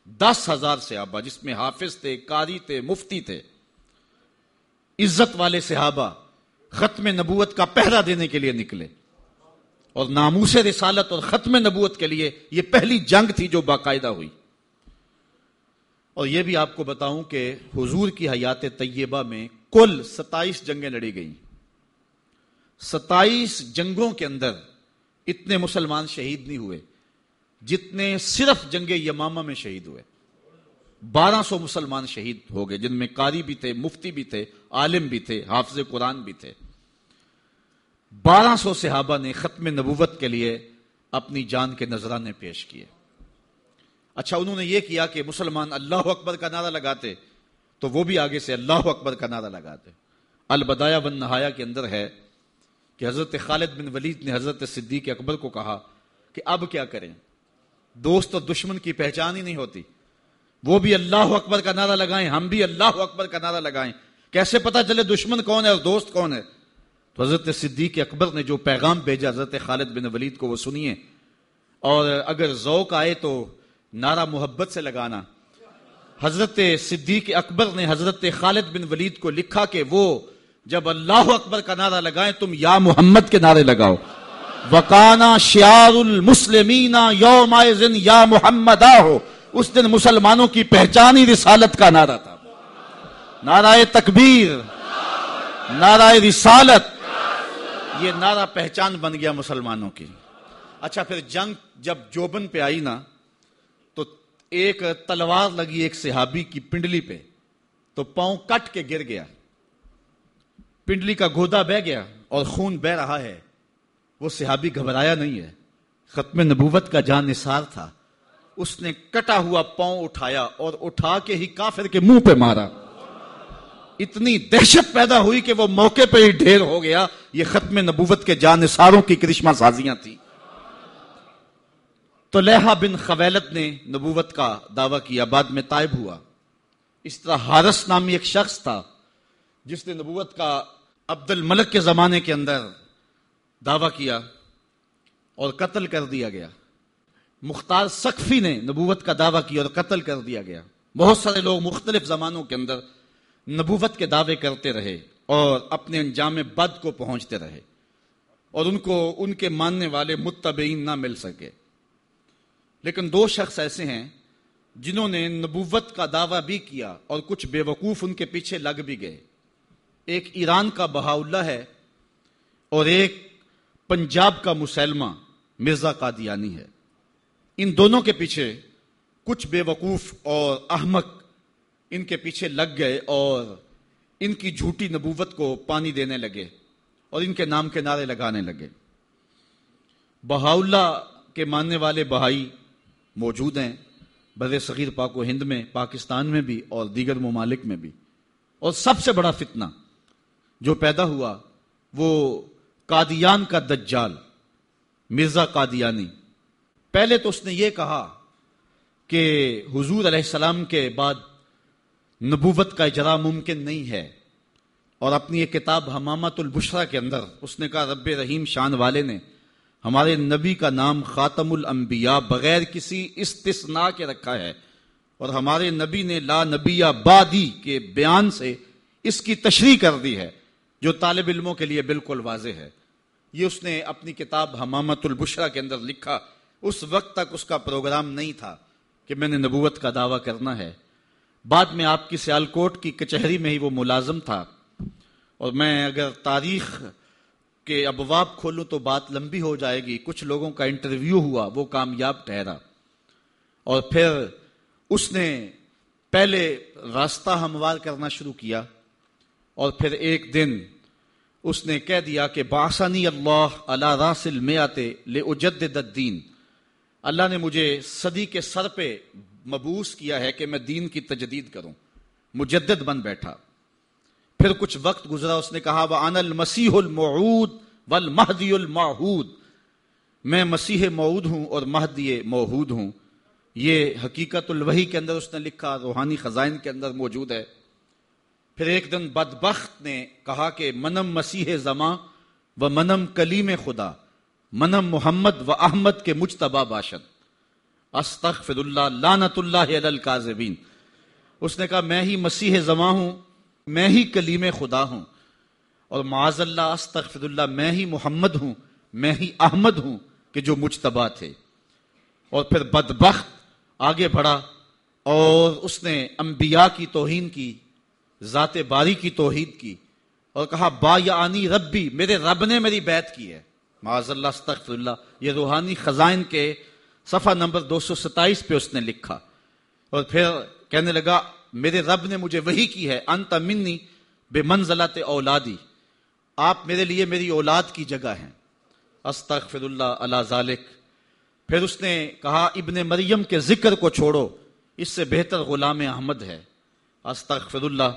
دس ہزار صحابہ جس میں حافظ تھے کاری تھے، مفتی تھے۔ عزت والے صحابہ ختم نبوت کا پہرا دینے کے لیے نکلے۔ اور ناموس رسالت اور ختم نبوت کے لیے یہ پہلی جنگ تھی جو باقاعدہ ہوئی۔ اور یہ بھی آپ کو بتاؤں کہ حضور کی حیات طیبہ میں کل ستائیس جنگیں لڑی گئیں۔ ستائیس جنگوں کے اندر اتنے مسلمان شہید نہیں ہوئے، جتنے صرف جنگ یمامہ میں شہید ہوئے۔ بارہ سو مسلمان شہید ہو گئے، جن میں قاری بھی تھے، مفتی بھی تھے، عالم بھی تھے، حافظ قرآن بھی تھے۔ بارہ سو صحابہ نے ختم نبوت کے لیے اپنی جان کے نذرانے پیش کیے۔ اچھا انہوں نے یہ کیا کہ مسلمان اللہ اکبر کا نعرہ لگاتے تو وہ بھی آگے سے اللہ اکبر کا نعرہ لگاتے۔ البدایا بن نہایا کے اندر ہے کہ حضرت خالد بن ولید نے حضرت صدیق اکبر کو کہا کہ اب کیا کریں؟ دوست اور دشمن کی پہچان ہی نہیں ہوتی۔ وہ بھی اللہ اکبر کا نعرہ لگائیں، ہم بھی اللہ اکبر کا نعرہ لگائیں۔ کیسے پتا چلے دشمن کون ہے اور دوست کون ہے؟ تو حضرت صدیق اکبر نے جو پیغام بھیجا، حضرت خالد بن ولید کو، وہ سنیے۔ اور اگر ذوق آئے تو نعرہ محبت سے لگانا۔ حضرت صدیق اکبر نے حضرت خالد بن ولید کو لکھا کہ وہ جب اللہ اکبر کا نعرہ لگائیں، تم یا محمد کے نعرے لگاؤ۔ وکانا شیار المسلمین یوم یا محمد ہو اس دن مسلمانوں کی پہچانی رسالت کا نعرہ تھا۔ نعرہ تکبیر، نعرہ رسالت، یہ نعرہ پہچان بن گیا مسلمانوں کی۔ اچھا پھر جنگ جب جوبن پہ آئی نا، تو ایک تلوار لگی ایک صحابی کی پنڈلی پہ، تو پاؤں کٹ کے گر گیا۔ پنڈلی کا گودا بہ گیا اور خون بہ رہا ہے۔ وہ صحابی گھبرایا نہیں ہے۔ ختم نبوت کا جان نثار تھا۔ اس نے کٹا ہوا پاؤں اٹھایا اور اٹھا کے ہی کافر کے منہ پہ مارا۔ اتنی دہشت پیدا ہوئی کہ وہ موقع پہ ہی ڈھیر ہو گیا۔ یہ ختم نبوت کے جانساروں کی کرشمہ سازیاں تھیں۔ تو لہا بن خویلت نے نبوت کا دعویٰ کیا، بعد میں طائب ہوا۔ اس طرح حارس نامی ایک شخص تھا، جس نے نبوت کا عبد الملک کے زمانے کے اندر دعویٰ کیا اور قتل کر دیا گیا۔ مختار سقفی نے نبوت کا دعویٰ کیا اور قتل کر دیا گیا۔ بہت سارے لوگ مختلف زمانوں کے اندر نبوت کے دعوے کرتے رہے اور اپنے انجام بد کو پہنچتے رہے اور ان کو ان کے ماننے والے متبعین نہ مل سکے۔ لیکن دو شخص ایسے ہیں جنہوں نے نبوت کا دعویٰ بھی کیا اور کچھ بے وقوف ان کے پیچھے لگ بھی گئے۔ ایک ایران کا بہا اللہ ہے اور ایک پنجاب کا مسلمہ مرزا قادیانی ہے۔ ان دونوں کے پیچھے کچھ بے وقوف اور احمق ان کے پیچھے لگ گئے اور ان کی جھوٹی نبوت کو پانی دینے لگے اور ان کے نام کے نعرے لگانے لگے۔ بہاؤلہ کے ماننے والے بہائی موجود ہیں، بر صغیر پاک و ہند میں، پاکستان میں بھی اور دیگر ممالک میں بھی۔ اور سب سے بڑا فتنہ جو پیدا ہوا وہ قادیان کا دجال، مرزا قادیانی۔ پہلے تو اس نے یہ کہا کہ حضور علیہ السلام کے بعد نبوت کا اجرا ممکن نہیں ہے اور اپنی ایک کتاب حمامت البشرا کے اندر اس نے کہا، رب رحیم شان والے نے ہمارے نبی کا نام خاتم الانبیاء بغیر کسی استثناء کے رکھا ہے اور ہمارے نبی نے لا نبی بادی کے بیان سے اس کی تشریح کر دی ہے، جو طالب علموں کے لیے بالکل واضح ہے۔ یہ اس نے اپنی کتاب حمامت البشرا کے اندر لکھا اس وقت تک اس کا پروگرام نہیں تھا کہ میں نے نبوت کا دعویٰ کرنا ہے۔ بعد میں آپ کی سیال کوٹ کی کچہری میں ہی وہ ملازم تھا۔ اور میں اگر تاریخ کے ابواب کھولوں تو بات لمبی ہو جائے گی۔ کچھ لوگوں کا انٹرویو ہوا، وہ کامیاب ٹھہرا۔ اور پھر اس نے پہلے راستہ ہموار کرنا شروع کیا۔ اور پھر ایک دن اس نے کہہ دیا کہ باسانی اللہ اللہ راسل میں آتے لے اجد دین اللہ نے مجھے صدی کے سر پہ مبوس کیا ہے کہ میں دین کی تجدید کروں۔ مجدد بن بیٹھا۔ پھر کچھ وقت گزرا، اس نے کہا وہ ان المسیح المعود والمہدی الماحود میں مسیح معود ہوں اور مہدی موحود ہوں۔ یہ حقیقت الوحی کے اندر اس نے لکھا، روحانی خزائن کے اندر موجود ہے۔ پھر ایک دن بدبخت نے کہا کہ، منم مسیح زماں و منم کلیم خدا منم محمد و احمد کے مجتبہ باشد۔ استغفر اللہ لانت اللہ الکاذبین۔ اس نے کہا، میں ہی مسیح زماں ہوں، میں ہی کلیم خدا ہوں۔ اور معاذ اللہ استغفر اللہ میں ہی محمد ہوں، میں ہی احمد ہوں کہ جو مجتبہ تھے۔ اور پھر بدبخت آگے بڑھا اور اس نے انبیاء کی توہین کی، ذات باری کی توحید کی اور کہا، با یا ربی، میرے رب نے میری بیعت کی ہے۔ معاذ اللہ، استغفر اللہ، یہ روحانی خزائن کے صفحہ نمبر دو سو ستائیس پہ اس نے لکھا۔ اور پھر کہنے لگا، میرے رب نے مجھے وہی کی ہے، انت منی بے منزلت اولادی۔ آپ میرے لیے میری اولاد کی جگہ ہیں۔ استغفر اللہ اللہ ذالک۔ پھر اس نے کہا، ابن مریم کے ذکر کو چھوڑو، اس سے بہتر غلام احمد ہے۔ استغفر اللہ۔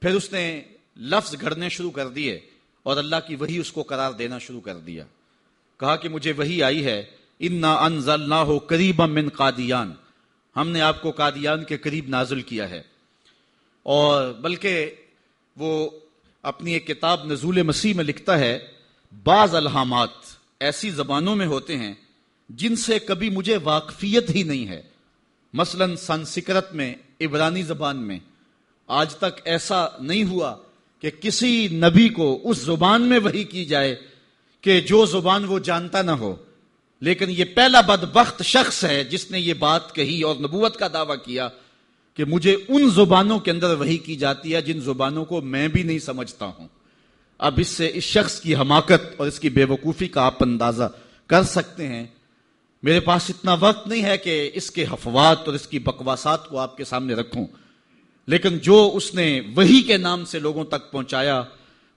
پھر اس نے لفظ گھڑنے شروع کر دیے۔ اور اللہ کی وہی اس کو قرار دینا شروع کر دیا۔ کہا کہ مجھے وہی آئی ہے، انا انزل نہ ہو قریب من قادیان ہم نے آپ کو قادیان کے قریب نازل کیا ہے۔ اور بلکہ وہ اپنی ایک کتاب نزول مسیح میں لکھتا ہے، بعض الحامات ایسی زبانوں میں ہوتے ہیں جن سے کبھی مجھے واقفیت ہی نہیں ہے۔ مثلا سنسکرت میں، عبرانی زبان میں۔ آج تک ایسا نہیں ہوا کہ کسی نبی کو اس زبان میں وہی کی جائے کہ جو زبان وہ جانتا نہ ہو۔ لیکن یہ پہلا بدبخت شخص ہے جس نے یہ بات کہی اور نبوت کا دعویٰ کیا کہ مجھے ان زبانوں کے اندر وہی کی جاتی ہے جن زبانوں کو میں بھی نہیں سمجھتا ہوں۔ اب اس سے اس شخص کی حماقت اور اس کی بے وقوفی کا آپ اندازہ کر سکتے ہیں۔ میرے پاس اتنا وقت نہیں ہے کہ اس کے حفوات اور اس کی بکواسات کو آپ کے سامنے رکھوں۔ لیکن جو اس نے وہی کے نام سے لوگوں تک پہنچایا،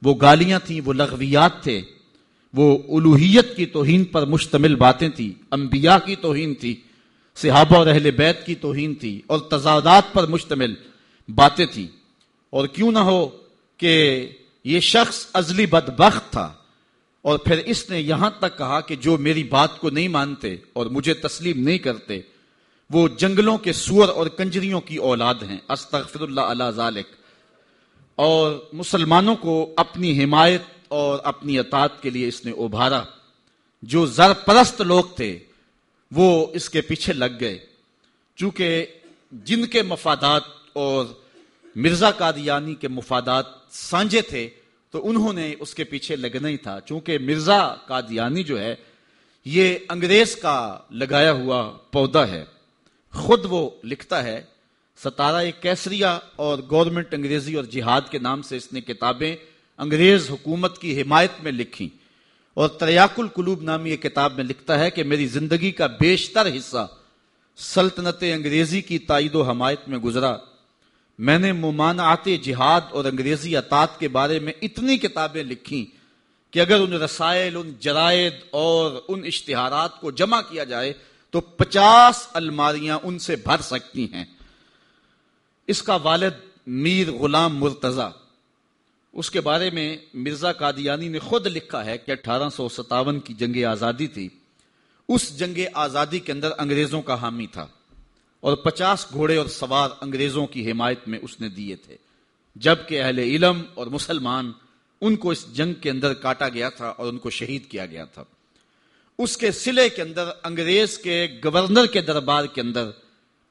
وہ گالیاں تھیں، وہ لغویات تھے، وہ الوحیت کی توہین پر مشتمل باتیں تھیں، انبیاء کی توہین تھی، صحابہ اور اہل بیت کی توہین تھی اور تضادات پر مشتمل باتیں تھیں۔ اور کیوں نہ ہو کہ یہ شخص ازلی بدبخت تھا اور پھر اس نے یہاں تک کہا کہ جو میری بات کو نہیں مانتے اور مجھے تسلیم نہیں کرتے وہ جنگلوں کے سور اور کنجریوں کی اولاد ہیں۔ استغفر اللہ علیہ ذالک۔ اور مسلمانوں کو اپنی حمایت اور اپنی اطاعت کے لیے اس نے ابھارا۔ جو زر پرست لوگ تھے، وہ اس کے پیچھے لگ گئے۔ چونکہ جن کے مفادات اور مرزا قادیانی کے مفادات سانجے تھے، تو انہوں نے اس کے پیچھے لگنا ہی تھا۔ چونکہ مرزا قادیانی جو ہے، یہ انگریز کا لگایا ہوا پودا ہے۔ خود وہ لکھتا ہے، ستارہ کیسریا اور گورنمنٹ انگریزی اور جہاد کے نام سے اس نے کتابیں انگریز حکومت کی حمایت میں لکھی۔ اور تریاک القلوب نامی یہ کتاب میں لکھتا ہے کہ میری زندگی کا بیشتر حصہ سلطنت انگریزی کی تائید و حمایت میں گزرا۔ میں نے ممانعات جہاد اور انگریزی اطاعت کے بارے میں اتنی کتابیں لکھی کہ اگر ان رسائل، ان جرائد اور ان اشتہارات کو جمع کیا جائے تو پچاس الماریاں ان سے بھر سکتی ہیں۔ اس کا والد میر غلام مرتضی۔ اس کے بارے میں مرزا قادیانی نے خود لکھا ہے کہ اٹھارہ سو ستاون کی جنگ آزادی تھی۔ اس جنگ آزادی کے اندر انگریزوں کا حامی تھا۔ اور پچاس گھوڑے اور سوار انگریزوں کی حمایت میں اس نے دیے تھے۔ جبکہ اہل علم اور مسلمان ان کو اس جنگ کے اندر کاٹا گیا تھا اور ان کو شہید کیا گیا تھا۔ اس کے سلے کے اندر، انگریز کے گورنر کے دربار کے اندر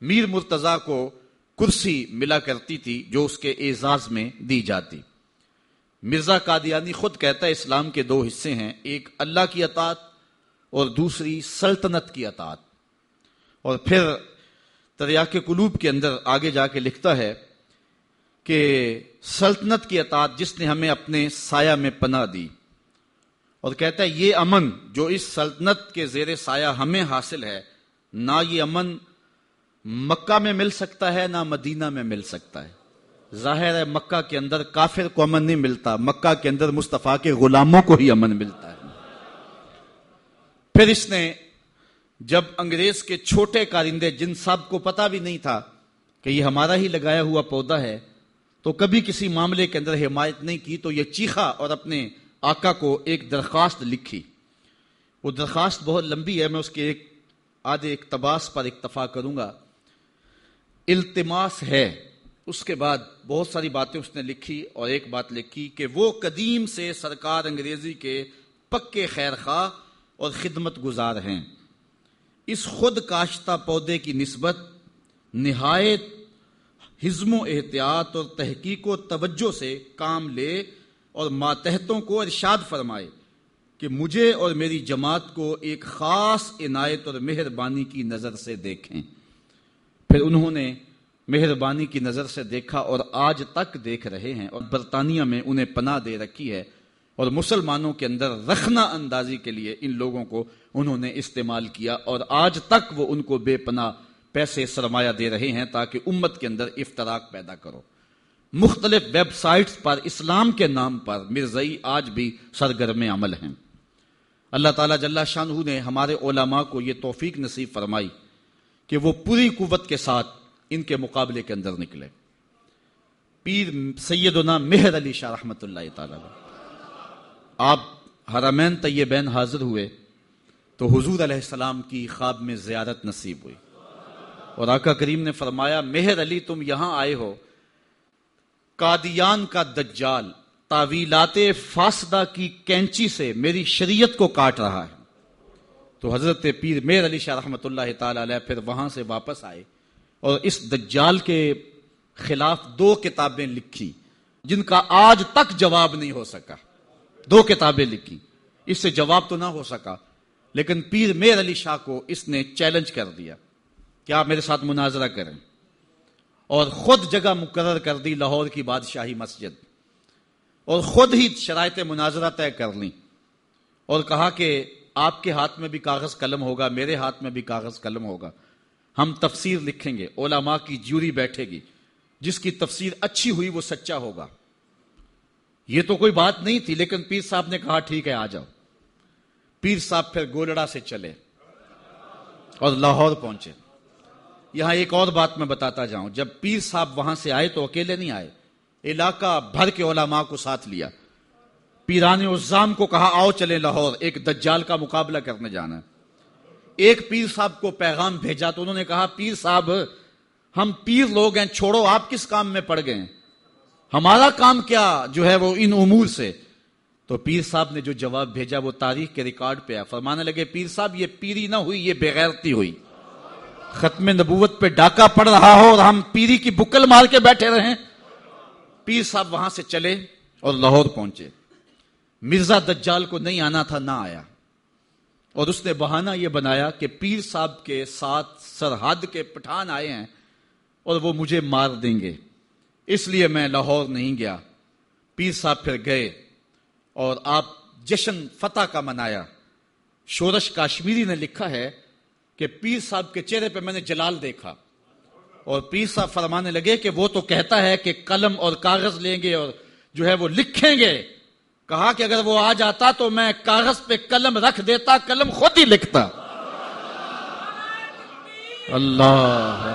میر مرتضی کو کرسی ملا کرتی تھی جو اس کے اعزاز میں دی جاتی۔ مرزا قادیانی خود کہتا ہے، اسلام کے دو حصے ہیں، ایک اللہ کی اطاعت اور دوسری سلطنت کی اطاعت۔ اور پھر تریاک قلوب کے اندر آگے جا کے لکھتا ہے کہ سلطنت کی اطاعت جس نے ہمیں اپنے سایہ میں پناہ دی۔ اور کہتا ہے، یہ امن جو اس سلطنت کے زیر سایہ ہمیں حاصل ہے، نہ یہ امن مکہ میں مل سکتا ہے، نہ مدینہ میں مل سکتا ہے. ظاہر ہے، مکہ کے اندر کافر کو امن نہیں ملتا، مکہ کے اندر مصطفیٰ کے غلاموں کو ہی امن ملتا ہے۔ پھر اس نے جب انگریز کے چھوٹے کارندے، جن سب کو پتا بھی نہیں تھا کہ یہ ہمارا ہی لگایا ہوا پودا ہے، تو کبھی کسی معاملے کے اندر حمایت نہیں کی، تو یہ چیخا اور اپنے آقا کو ایک درخواست لکھی۔ وہ درخواست بہت لمبی ہے، میں اس کے ایک آدھے اقتباس پر اکتفا کروں گا۔ التماس ہے۔ اس کے بعد بہت ساری باتیں اس نے لکھی اور ایک بات لکھی کہ وہ قدیم سے سرکار انگریزی کے پکے خیر خواہ اور خدمت گزار ہیں۔ اس خود کاشتہ پودے کی نسبت نہایت حزم و احتیاط اور تحقیق و توجہ سے کام لے اور ماتحتوں کو ارشاد فرمائے کہ مجھے اور میری جماعت کو ایک خاص عنایت اور مہربانی کی نظر سے دیکھیں۔ پھر انہوں نے مہربانی کی نظر سے دیکھا اور آج تک دیکھ رہے ہیں اور برطانیہ میں انہیں پناہ دے رکھی ہے اور مسلمانوں کے اندر رکھنا اندازی کے لیے ان لوگوں کو انہوں نے استعمال کیا اور آج تک وہ ان کو بے پناہ پیسے سرمایہ دے رہے ہیں تاکہ امت کے اندر افطراک پیدا کرو۔ مختلف ویب سائٹس پر، اسلام کے نام پر مرزئی آج بھی سرگرم عمل ہیں۔ اللہ تعالیٰ جل شاہ نے ہمارے علماء کو یہ توفیق نصیب فرمائی کہ وہ پوری قوت کے ساتھ ان کے مقابلے کے اندر نکلے۔ پیر سیدنا مہر علی شاہ رحمت اللہ تعالی۔ آپ حرمین طیبین حاضر ہوئے تو حضور علیہ السلام کی خواب میں زیارت نصیب ہوئی۔ اور آقا کریم نے فرمایا، مہر علی تم یہاں آئے ہو قادیان کا دجال تعویلات فاسدہ کی کینچی سے میری شریعت کو کاٹ رہا ہے۔ تو حضرت پیر میر علی شاہ رحمۃ اللہ تعالی علیہ پھر وہاں سے واپس آئے اور اس دجال کے خلاف دو کتابیں لکھی جن کا آج تک جواب نہیں ہو سکا۔ دو کتابیں لکھی۔ اس سے جواب تو نہ ہو سکا، لیکن پیر میر علی شاہ کو اس نے چیلنج کر دیا۔ کہ آپ میرے ساتھ مناظرہ کریں؟ اور خود جگہ مقرر کر دی لاہور کی بادشاہی مسجد اور خود ہی شرائط مناظرہ طے کر لی اور کہا کہ آپ کے ہاتھ میں بھی کاغذ قلم ہوگا، میرے ہاتھ میں بھی کاغذ قلم ہوگا۔ ہم تفسیر لکھیں گے، علماء کی جیوری بیٹھے گی، جس کی تفسیر اچھی ہوئی وہ سچا ہوگا۔ یہ تو کوئی بات نہیں تھی، لیکن پیر صاحب نے کہا، ٹھیک ہے، آ جاؤ۔ پیر صاحب پھر گولڑا سے چلے اور لاہور پہنچے۔ یہاں ایک اور بات میں بتاتا جاؤں۔ جب پیر صاحب وہاں سے آئے تو اکیلے نہیں آئے۔ علاقہ بھر کے علماء کو ساتھ لیا۔ پیران عزام کو کہا، آؤ چلے لاہور، ایک دجال کا مقابلہ کرنے جانا۔ ایک پیر صاحب کو پیغام بھیجا تو انہوں نے کہا، پیر صاحب، ہم پیر لوگ ہیں، چھوڑو، آپ کس کام میں پڑ گئے ہمارا کام کیا جو ہے وہ ان امور سے؟ تو پیر صاحب نے جو جواب بھیجا وہ تاریخ کے ریکارڈ پہ فرمانے لگے، پیر صاحب، یہ پیری نہ ہوئی، یہ بغیرتی ہوئی۔ ختم نبوت پہ ڈاکہ پڑ رہا ہو اور ہم پیری کی بکل مار کے بیٹھے رہے پیر صاحب وہاں سے چلے اور لاہور پہنچے۔ مرزا دجال کو نہیں آنا تھا، نہ آیا۔ اور اس نے بہانہ یہ بنایا کہ پیر صاحب کے ساتھ سرحد کے پٹھان آئے ہیں اور وہ مجھے مار دیں گے۔ اس لیے میں لاہور نہیں گیا۔ پیر صاحب پھر گئے اور آپ جشن فتح کا منایا۔ شورش کاشمیری نے لکھا ہے کہ پیر صاحب کے چہرے پہ میں نے جلال دیکھا اور پیر صاحب فرمانے لگے کہ وہ تو کہتا ہے کہ قلم اور کاغذ لیں گے اور جو ہے وہ لکھیں گے۔ کہا کہ اگر وہ آ جاتا تو میں کاغذ پہ قلم رکھ دیتا، قلم خود ہی لکھتا۔ اللہ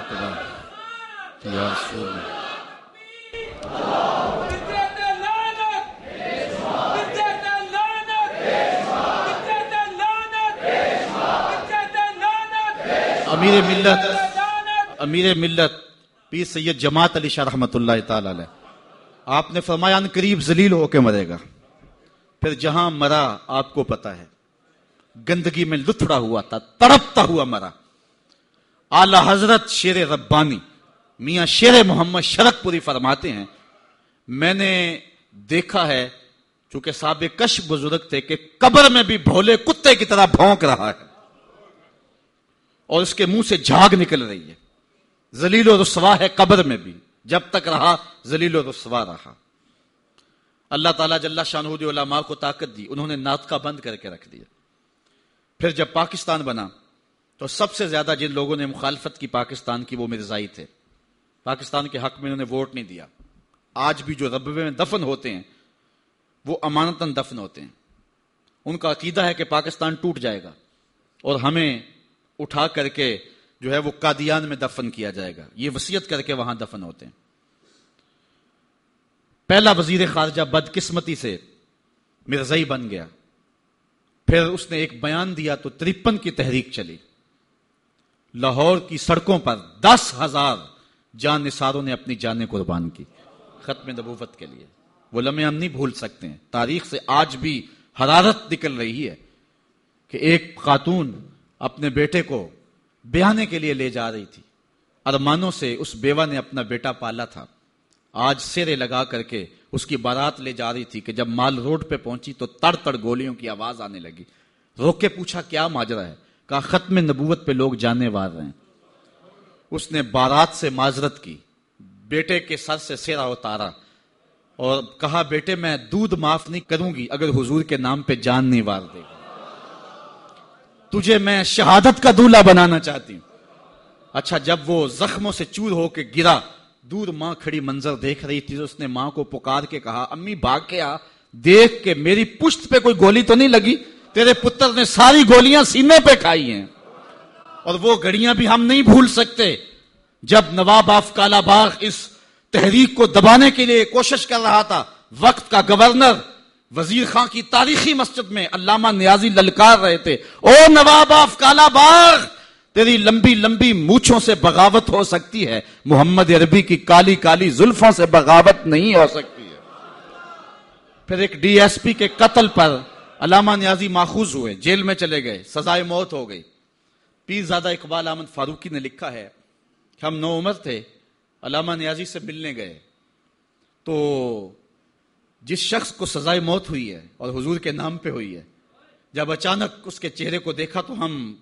یا رسول امیر ملت امیر ملت، پیر سید جماعت علی شاہ رحمت اللہ تعالی علیہ۔ آپ نے فرمایا، ان قریب ذلیل ہو کے مرے گا۔ پھر جہاں مرا، آپ کو پتا ہے۔ گندگی میں لتھڑا ہوا تھا، تڑپتا ہوا مرا۔ اعلی حضرت شیر ربانی، میاں شیر محمد شرک پوری فرماتے ہیں، میں نے دیکھا ہے، چونکہ صاحب کش بزرگ تھے، کہ قبر میں بھی بھولے کتے کی طرح بھونک رہا ہے۔ اور اس کے منہ سے جھاگ نکل رہی ہے۔ زلیل و رسوا ہے قبر میں بھی۔ جب تک رہا زلیل و رسوا رہا۔ اللہ تعالیٰ جل شاہ علماء کو طاقت دی۔ انہوں نے ناطقہ بند کر کے رکھ دیا۔ پھر جب پاکستان بنا، تو سب سے زیادہ جن لوگوں نے مخالفت کی پاکستان کی، وہ مرزائی تھے۔ پاکستان کے حق میں انہوں نے ووٹ نہیں دیا۔ آج بھی جو ربوے میں دفن ہوتے ہیں، وہ امانتاً دفن ہوتے ہیں۔ ان کا عقیدہ ہے کہ پاکستان ٹوٹ جائے گا اور ہمیں اٹھا کر کے جو ہے وہ قادیان میں دفن کیا جائے گا۔ یہ وسیعت کر کے وہاں دفن ہوتے ہیں۔ پہلا وزیر خارجہ بدقسمتی سے مرزئی بن گیا۔ پھر اس نے ایک بیان دیا تو ترپن کی تحریک چلی۔ لاہور کی سڑکوں پر دس ہزار جان نثاروں نے اپنی جانیں قربان کی ختم نبوت کے لیے۔ وہ لمحے ہم نہیں بھول سکتے ہیں۔ تاریخ سے آج بھی حرارت نکل رہی ہے کہ ایک خاتون اپنے بیٹے کو بیانے کے لیے لے جا رہی تھی۔ ارمانوں سے اس بیوہ نے اپنا بیٹا پالا تھا۔ آج سیرے لگا کر کے اس کی بارات لے جا رہی تھی کہ جب مال روڈ پہ پہنچی تو تڑ تڑ گولیوں کی آواز آنے لگی۔ روک کے پوچھا، کیا ماجرا ہے؟ کہا، ختم نبوت پہ لوگ جانے وار رہے ہیں۔ اس نے بارات سے معذرت کی۔ بیٹے کے سر سے سیرا اتارا اور کہا، بیٹے، میں دودھ معاف نہیں کروں گی اگر حضور کے نام پہ جان نہیں وار دے گا۔ تجھے میں شہادت کا دولہ بنانا چاہتی ہوں۔ اچھا جب وہ زخموں سے چور ہو کے گرا، دور ماں کھڑی منظر دیکھ رہی تھی، اس نے ماں کو پکار کے کہا، امی بھاگ کے آ، دیکھ کے میری پشت پہ کوئی گولی تو نہیں لگی؟ تیرے پتر نے ساری گولیاں سینے پہ کھائی ہیں۔ اور وہ گڑیاں بھی ہم نہیں بھول سکتے۔ جب نواب آف کالا باغ اس تحریک کو دبانے کے لیے کوشش کر رہا تھا، وقت کا گورنر وزیر خان کی تاریخی مسجد میں علامہ نیازی للکار رہے تھے۔ او نواب آف کالا باغ تیری لمبی لمبی موچھوں سے بغاوت ہو سکتی ہے۔ محمد عربی کی کالی کالی زلفوں سے بغاوت نہیں ہو سکتی ہے۔ پھر ایک ڈی ایس پی کے قتل پر علامہ نیازی ماخوذ ہوئے، جیل میں چلے گئے، سزائے موت ہو گئی۔ پیر زادہ اقبال احمد فاروقی نے لکھا ہے کہ ہم نو عمر تھے، علامہ نیازی سے ملنے گئے۔ تو جس شخص کو سزائے موت ہوئی ہے اور حضور کے نام پہ ہوئی ہے، جب اچانک اس کے چہرے کو دیکھا تو ہم،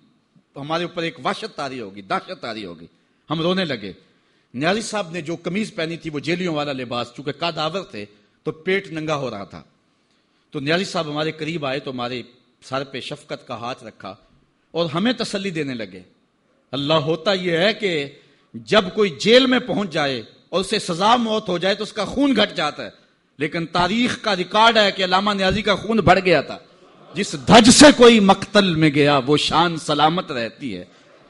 ہمارے اوپر ایک واشت تاری ہوگی داشت تاری ہوگی۔ ہم رونے لگے۔ نیازی صاحب نے جو کمیز پہنی تھی، وہ جیلیوں والا لباس، چونکہ کاداور تھے، تو پیٹ ننگا ہو رہا تھا۔ تو نیازی صاحب ہمارے قریب آئے، تو ہمارے سر پہ شفقت کا ہاتھ رکھا اور ہمیں تسلی دینے لگے۔ اللہ ہوتا یہ ہے کہ جب کوئی جیل میں پہنچ جائے اور اسے سزا موت ہو جائے تو اس کا خون گھٹ جاتا ہے۔ لیکن تاریخ کا ریکارڈ ہے کہ علامہ نیازی کا خون بڑھ گیا تھا۔ جس دھج سے کوئی مقتل میں گیا، وہ شان سلامت رہتی ہے۔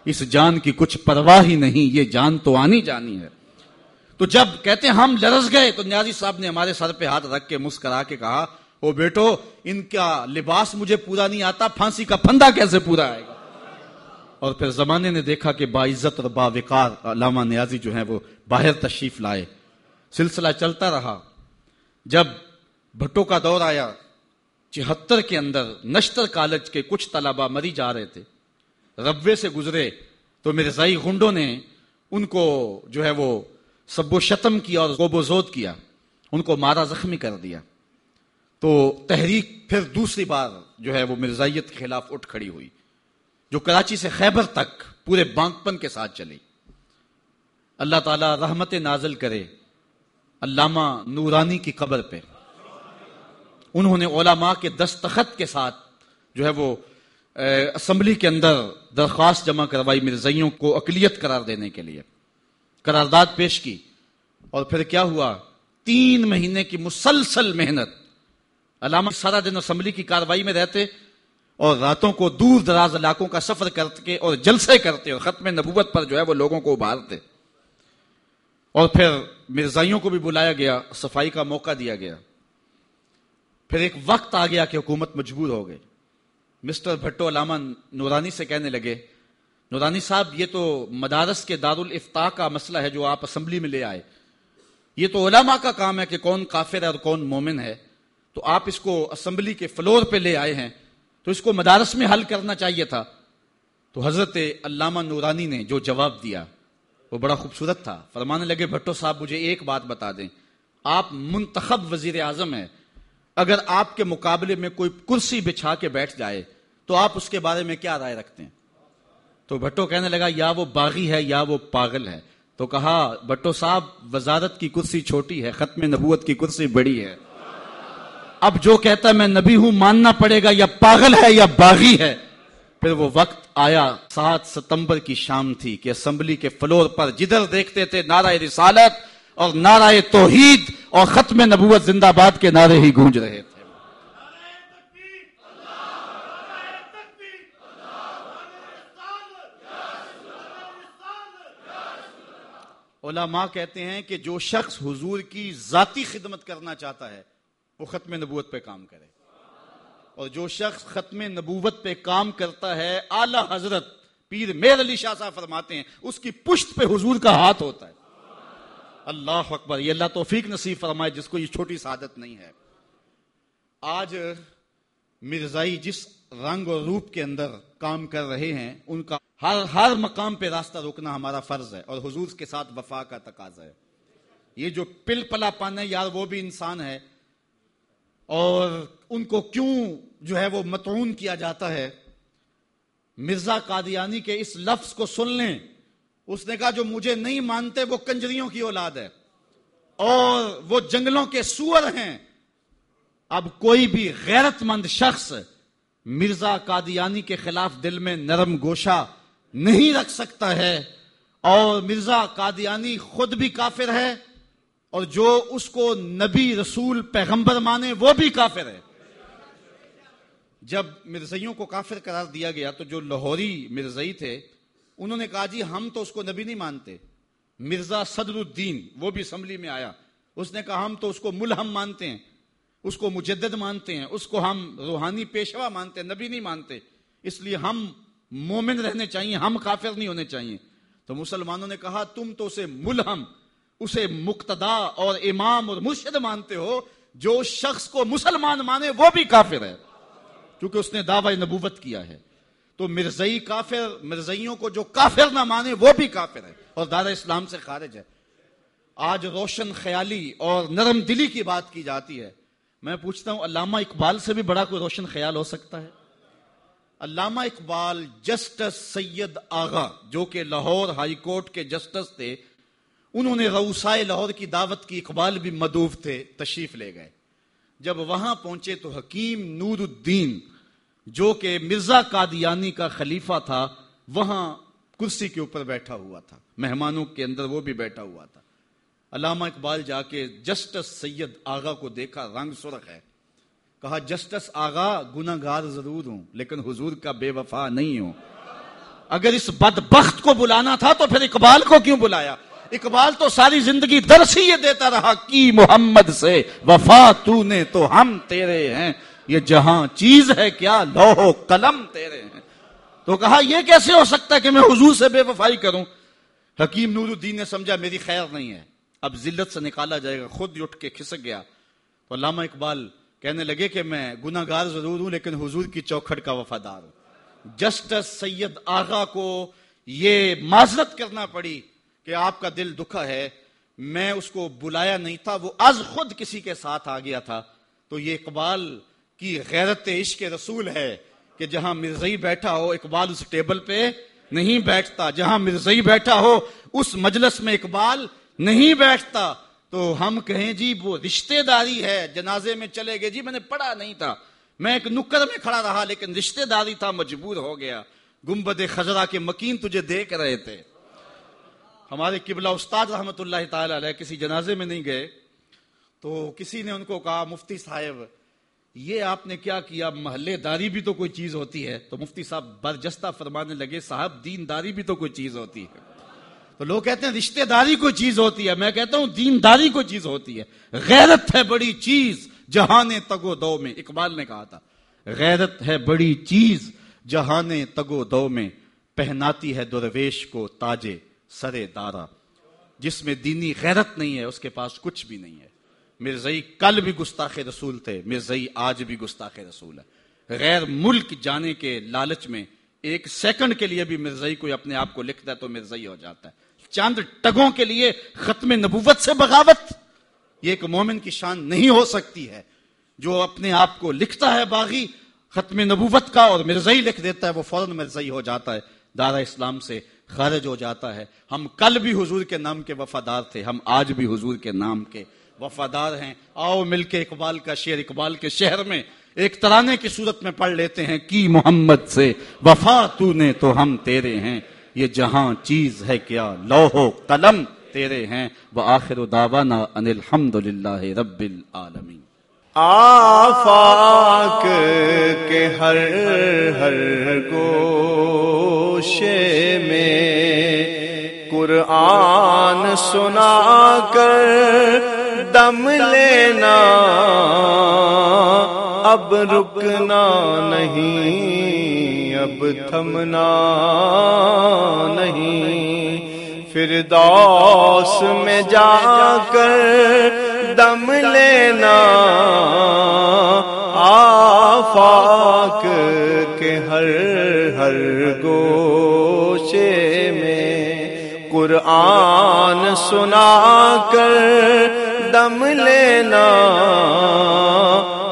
اس جان کی کچھ پرواہ ہی نہیں، یہ جان تو آنی جانی ہے۔ تو جب کہتے ہیں ہم لرز گئے، تو نیازی صاحب نے ہمارے سر پہ ہاتھ رکھ کے مسکرا کے کہا، او بیٹو، ان کا لباس مجھے پورا نہیں آتا، پھانسی کا پھندا کیسے پورا آئے گا؟ اور پھر زمانے نے دیکھا کہ باعزت اور باوقار علامہ نیازی جو ہیں، وہ باہر تشریف لائے۔ سلسلہ چلتا رہا۔ جب بھٹو کا دور آیا، چہتر کے اندر نشتر کالج کے کچھ طلبہ مری جا رہے تھے۔ ربے سے گزرے تو میرے زائی گنڈوں نے ان کو جو ہے وہ سب و شتم کیا اور گوب و زود کیا، ان کو مارا زخمی کر دیا۔ تو تحریک پھر دوسری بار جو ہے وہ مرزائیت کے خلاف اٹھ کھڑی ہوئی، جو کراچی سے خیبر تک پورے بانکپن کے ساتھ چلی۔ اللہ تعالی رحمت نازل کرے۔ علامہ نورانی کی قبر پہ۔ انہوں نے علماء کے دستخط کے ساتھ جو ہے وہ اسمبلی کے اندر درخواست جمع کروائی مرزائیوں کو اقلیت قرار دینے کے لیے۔ قرارداد پیش کی۔ اور پھر کیا ہوا؟ تین مہینے کی مسلسل محنت۔ علامہ سارا دن اسمبلی کی کاروائی میں رہتے اور راتوں کو دور دراز علاقوں کا سفر کرتے اور جلسے کرتے اور ختم نبوت پر جو ہے وہ لوگوں کو ابھارتے۔ اور پھر مرزائیوں کو بھی بلایا گیا، صفائی کا موقع دیا گیا۔ پھر ایک وقت آ گیا کہ حکومت مجبور ہو گئی۔ مسٹر بھٹو علامہ نورانی سے کہنے لگے، نورانی صاحب، یہ تو مدارس کے دارالفتا کا مسئلہ ہے جو آپ اسمبلی میں لے آئے۔ یہ تو علماء کا کام ہے کہ کون کافر ہے اور کون مومن ہے۔ تو آپ اس کو اسمبلی کے فلور پہ لے آئے ہیں۔ تو اس کو مدارس میں حل کرنا چاہیے تھا۔ تو حضرت علامہ نورانی نے جو جواب دیا وہ بڑا خوبصورت تھا۔ فرمانے لگے، بھٹو صاحب، مجھے ایک بات بتا دیں۔ آپ منتخب وزیر اعظم ہیں۔ اگر آپ کے مقابلے میں کوئی کرسی بچھا کے بیٹھ جائے، تو آپ اس کے بارے میں کیا رائے رکھتے ہیں؟ تو بھٹو کہنے لگا، یا وہ باغی ہے یا وہ پاگل ہے۔ تو کہا، بھٹو صاحب، وزارت کی کرسی چھوٹی ہے، ختم نبوت کی کرسی بڑی ہے۔ اب جو کہتا ہے، میں نبی ہوں، ماننا پڑے گا، یا پاگل ہے یا باغی ہے۔ پھر وہ وقت آیا، سات ستمبر کی شام تھی کہ اسمبلی کے فلور پر جدھر دیکھتے تھے نعرہ رسالت اور نعرہ توحید اور ختم نبوت زندہ باد کے نعرے ہی گونج رہے تھے۔ علماء کہتے ہیں کہ جو شخص حضور کی ذاتی خدمت کرنا چاہتا ہے، وہ ختم نبوت پہ کام کرے۔ اور جو شخص ختم نبوت پہ کام کرتا ہے، اعلی حضرت پیر میر علی شاہ صاحب فرماتے ہیں، اس کی پشت پہ حضور کا ہاتھ ہوتا ہے۔ اللہ اکبر، یہ اللہ توفیق نصیب فرمائے جس کو یہ چھوٹی سعادت نہیں ہے۔ آج مرزائی جس رنگ اور روپ کے اندر کام کر رہے ہیں، ان کا ہر ہر مقام پہ راستہ روکنا ہمارا فرض ہے اور حضور کے ساتھ وفا کا تقاضا ہے۔ یہ جو پل پلا پان ہے، یار، وہ بھی انسان ہے۔ اور ان کو کیوں جو ہے وہ متعون کیا جاتا ہے۔ مرزا قادیانی کے اس لفظ کو سن لیں۔ اس نے کہا، جو مجھے نہیں مانتے، وہ کنجریوں کی اولاد ہے۔ اور وہ جنگلوں کے سور ہیں۔ اب کوئی بھی غیرت مند شخص مرزا قادیانی کے خلاف دل میں نرم گوشہ نہیں رکھ سکتا ہے۔ اور مرزا قادیانی خود بھی کافر ہے۔ اور جو اس کو نبی رسول پیغمبر مانے، وہ بھی کافر ہے۔ جب مرزائیوں کو کافر قرار دیا گیا تو جو لاہوری مرزئی تھے، انہوں نے کہا جی ہم تو اس کو نبی نہیں مانتے۔ مرزا صدر الدین وہ بھی اسمبلی میں آیا۔ اس نے کہا، ہم تو اس کو ملہم مانتے ہیں، اس کو مجدد مانتے ہیں، اس کو ہم روحانی پیشوا مانتے ہیں، نبی نہیں مانتے۔ اس لیے ہم مومن رہنے چاہیے ہم کافر نہیں ہونے چاہیے تو مسلمانوں نے کہا، تم تو اسے ملہم، اسے مقتدا اور امام اور مرشد مانتے ہو۔ جو شخص کو مسلمان مانے، وہ بھی کافر ہے۔ کیونکہ اس نے دعوی نبوت کیا ہے۔ تو مرزئی کافر مرزئیوں کو جو کافر نہ مانے، وہ بھی کافر ہے اور دار اسلام سے خارج ہے آج روشن خیالی اور نرم دلی کی بات کی جاتی ہے۔ میں پوچھتا ہوں، علامہ اقبال سے بھی بڑا کوئی روشن خیال ہو سکتا ہے؟ علامہ اقبال جسٹس سید آغا، جو کہ لاہور ہائی کورٹ کے جسٹس تھے، انہوں نے غوثائے لاہور کی دعوت کی اقبال بھی مدوف تھے، تشریف لے گئے۔ جب وہاں پہنچے تو حکیم نور الدین جو کہ مرزا قادیانی کا خلیفہ تھا، وہاں کرسی کے اوپر بیٹھا ہوا تھا، مہمانوں کے اندر وہ بھی بیٹھا ہوا تھا۔ علامہ اقبال جا کے جسٹس سید آغا کو دیکھا، رنگ سرخ ہے۔ کہا، جسٹس آغا گناہ گار ضرور ہوں، لیکن حضور کا بے وفا نہیں ہوں۔ اگر اس بدبخت کو بلانا تھا تو پھر اقبال کو کیوں بلایا؟ اقبال تو ساری زندگی درس ہی یہ دیتا رہا، کی محمد سے وفا تو نے تو ہم تیرے ہیں۔ یہ جہاں چیز ہے کیا لوہو قلم تیرے ہیں۔ تو کہا یہ کیسے ہو سکتا ہے کہ میں حضور سے بے وفائی کروں؟ حکیم نور الدین نے سمجھا، میری خیر نہیں ہے۔ اب ذلت سے نکالا جائے گا۔ خود اٹھ کے کھسک گیا۔ تو علامہ اقبال کہنے لگے کہ میں گناہ گار ضرور ہوں، لیکن حضور کی چوکھٹ کا وفادار ہوں۔ جسٹس سید آغا کو یہ معذرت کرنا پڑی کہ آپ کا دل دکھا ہے۔ میں اس کو بلایا نہیں تھا، وہ از خود کسی کے ساتھ آ گیا تھا۔ تو یہ اقبال کی غیرت عشق رسول ہے کہ جہاں مرزئی بیٹھا ہو اقبال اس ٹیبل پہ نہیں بیٹھتا، جہاں مرزئی بیٹھا ہو اس مجلس میں اقبال نہیں بیٹھتا۔ تو ہم کہیں جی وہ رشتے داری ہے، جنازے میں چلے گئے۔ جی میں نے پڑھا نہیں تھا۔ میں ایک نکر میں کھڑا رہا، لیکن رشتے داری تھا، مجبور ہو گیا۔ گمبد خزرہ کے مکین تجھے دیکھ رہے تھے۔ ہمارے قبلہ استاد رحمت اللہ تعالی علیہ کسی جنازے میں نہیں گئے۔ تو کسی نے ان کو کہا، مفتی صاحب یہ آپ نے کیا کیا؟ محلے داری بھی تو کوئی چیز ہوتی ہے۔ تو مفتی صاحب برجستہ فرمانے لگے، صاحب، دین داری بھی تو کوئی چیز ہوتی ہے۔ تو لوگ کہتے ہیں رشتہ داری کوئی چیز ہوتی ہے۔ میں کہتا ہوں دین داری کوئی چیز ہوتی ہے۔ غیرت ہے بڑی چیز جہان تگو دو میں۔ اقبال نے کہا تھا، غیرت ہے بڑی چیز جہان تگو دو میں۔ پہناتی ہے درویش کو تاجے سرے دارا۔ جس میں دینی غیرت نہیں ہے، اس کے پاس کچھ بھی نہیں ہے۔ مرزئی کل بھی گستاخ رسول تھے مرزئی آج بھی گستاخ رسول ہے۔ غیر ملک جانے کے لالچ میں ایک سیکنڈ کے لیے بھی مرزئی کوئی اپنے آپ کو لکھتا ہے تو مرزئی ہو جاتا ہے۔ چاند ٹگوں کے لیے ختم نبوت سے بغاوت، یہ ایک مومن کی شان نہیں ہو سکتی ہے۔ جو اپنے آپ کو لکھتا ہے باغی، ختم نبوت کا اور مرزئی لکھ دیتا ہے، وہ فوراً مرزئی ہو جاتا ہے۔ دارا اسلام سے خارج ہو جاتا ہے۔ ہم کل بھی حضور کے نام کے وفادار تھے، ہم آج بھی حضور کے نام کے وفادار ہیں۔ آؤ مل کے اقبال کا شعر، اقبال کے شہر میں ایک ترانے کی صورت میں پڑھ لیتے ہیں۔ کی محمد سے وفا تو نے تو ہم تیرے ہیں۔ یہ جہاں چیز ہے کیا لوہو قلم تیرے ہیں۔ وہ آخر داوانا ان الحمد للہ رب العالمین۔ آفاق کے ہر ہر گوشے میں قرآن سنا کر دم لینا، اب رکنا نہیں، اب تھمنا نہیں۔ پھر دوس میں جا کر دم لینا، آفاق کے ہر ہر گوشے میں قرآن سنا کر دم لینا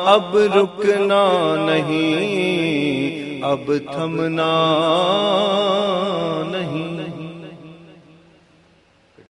اب رکنا نہیں اب تھمنا نہیں۔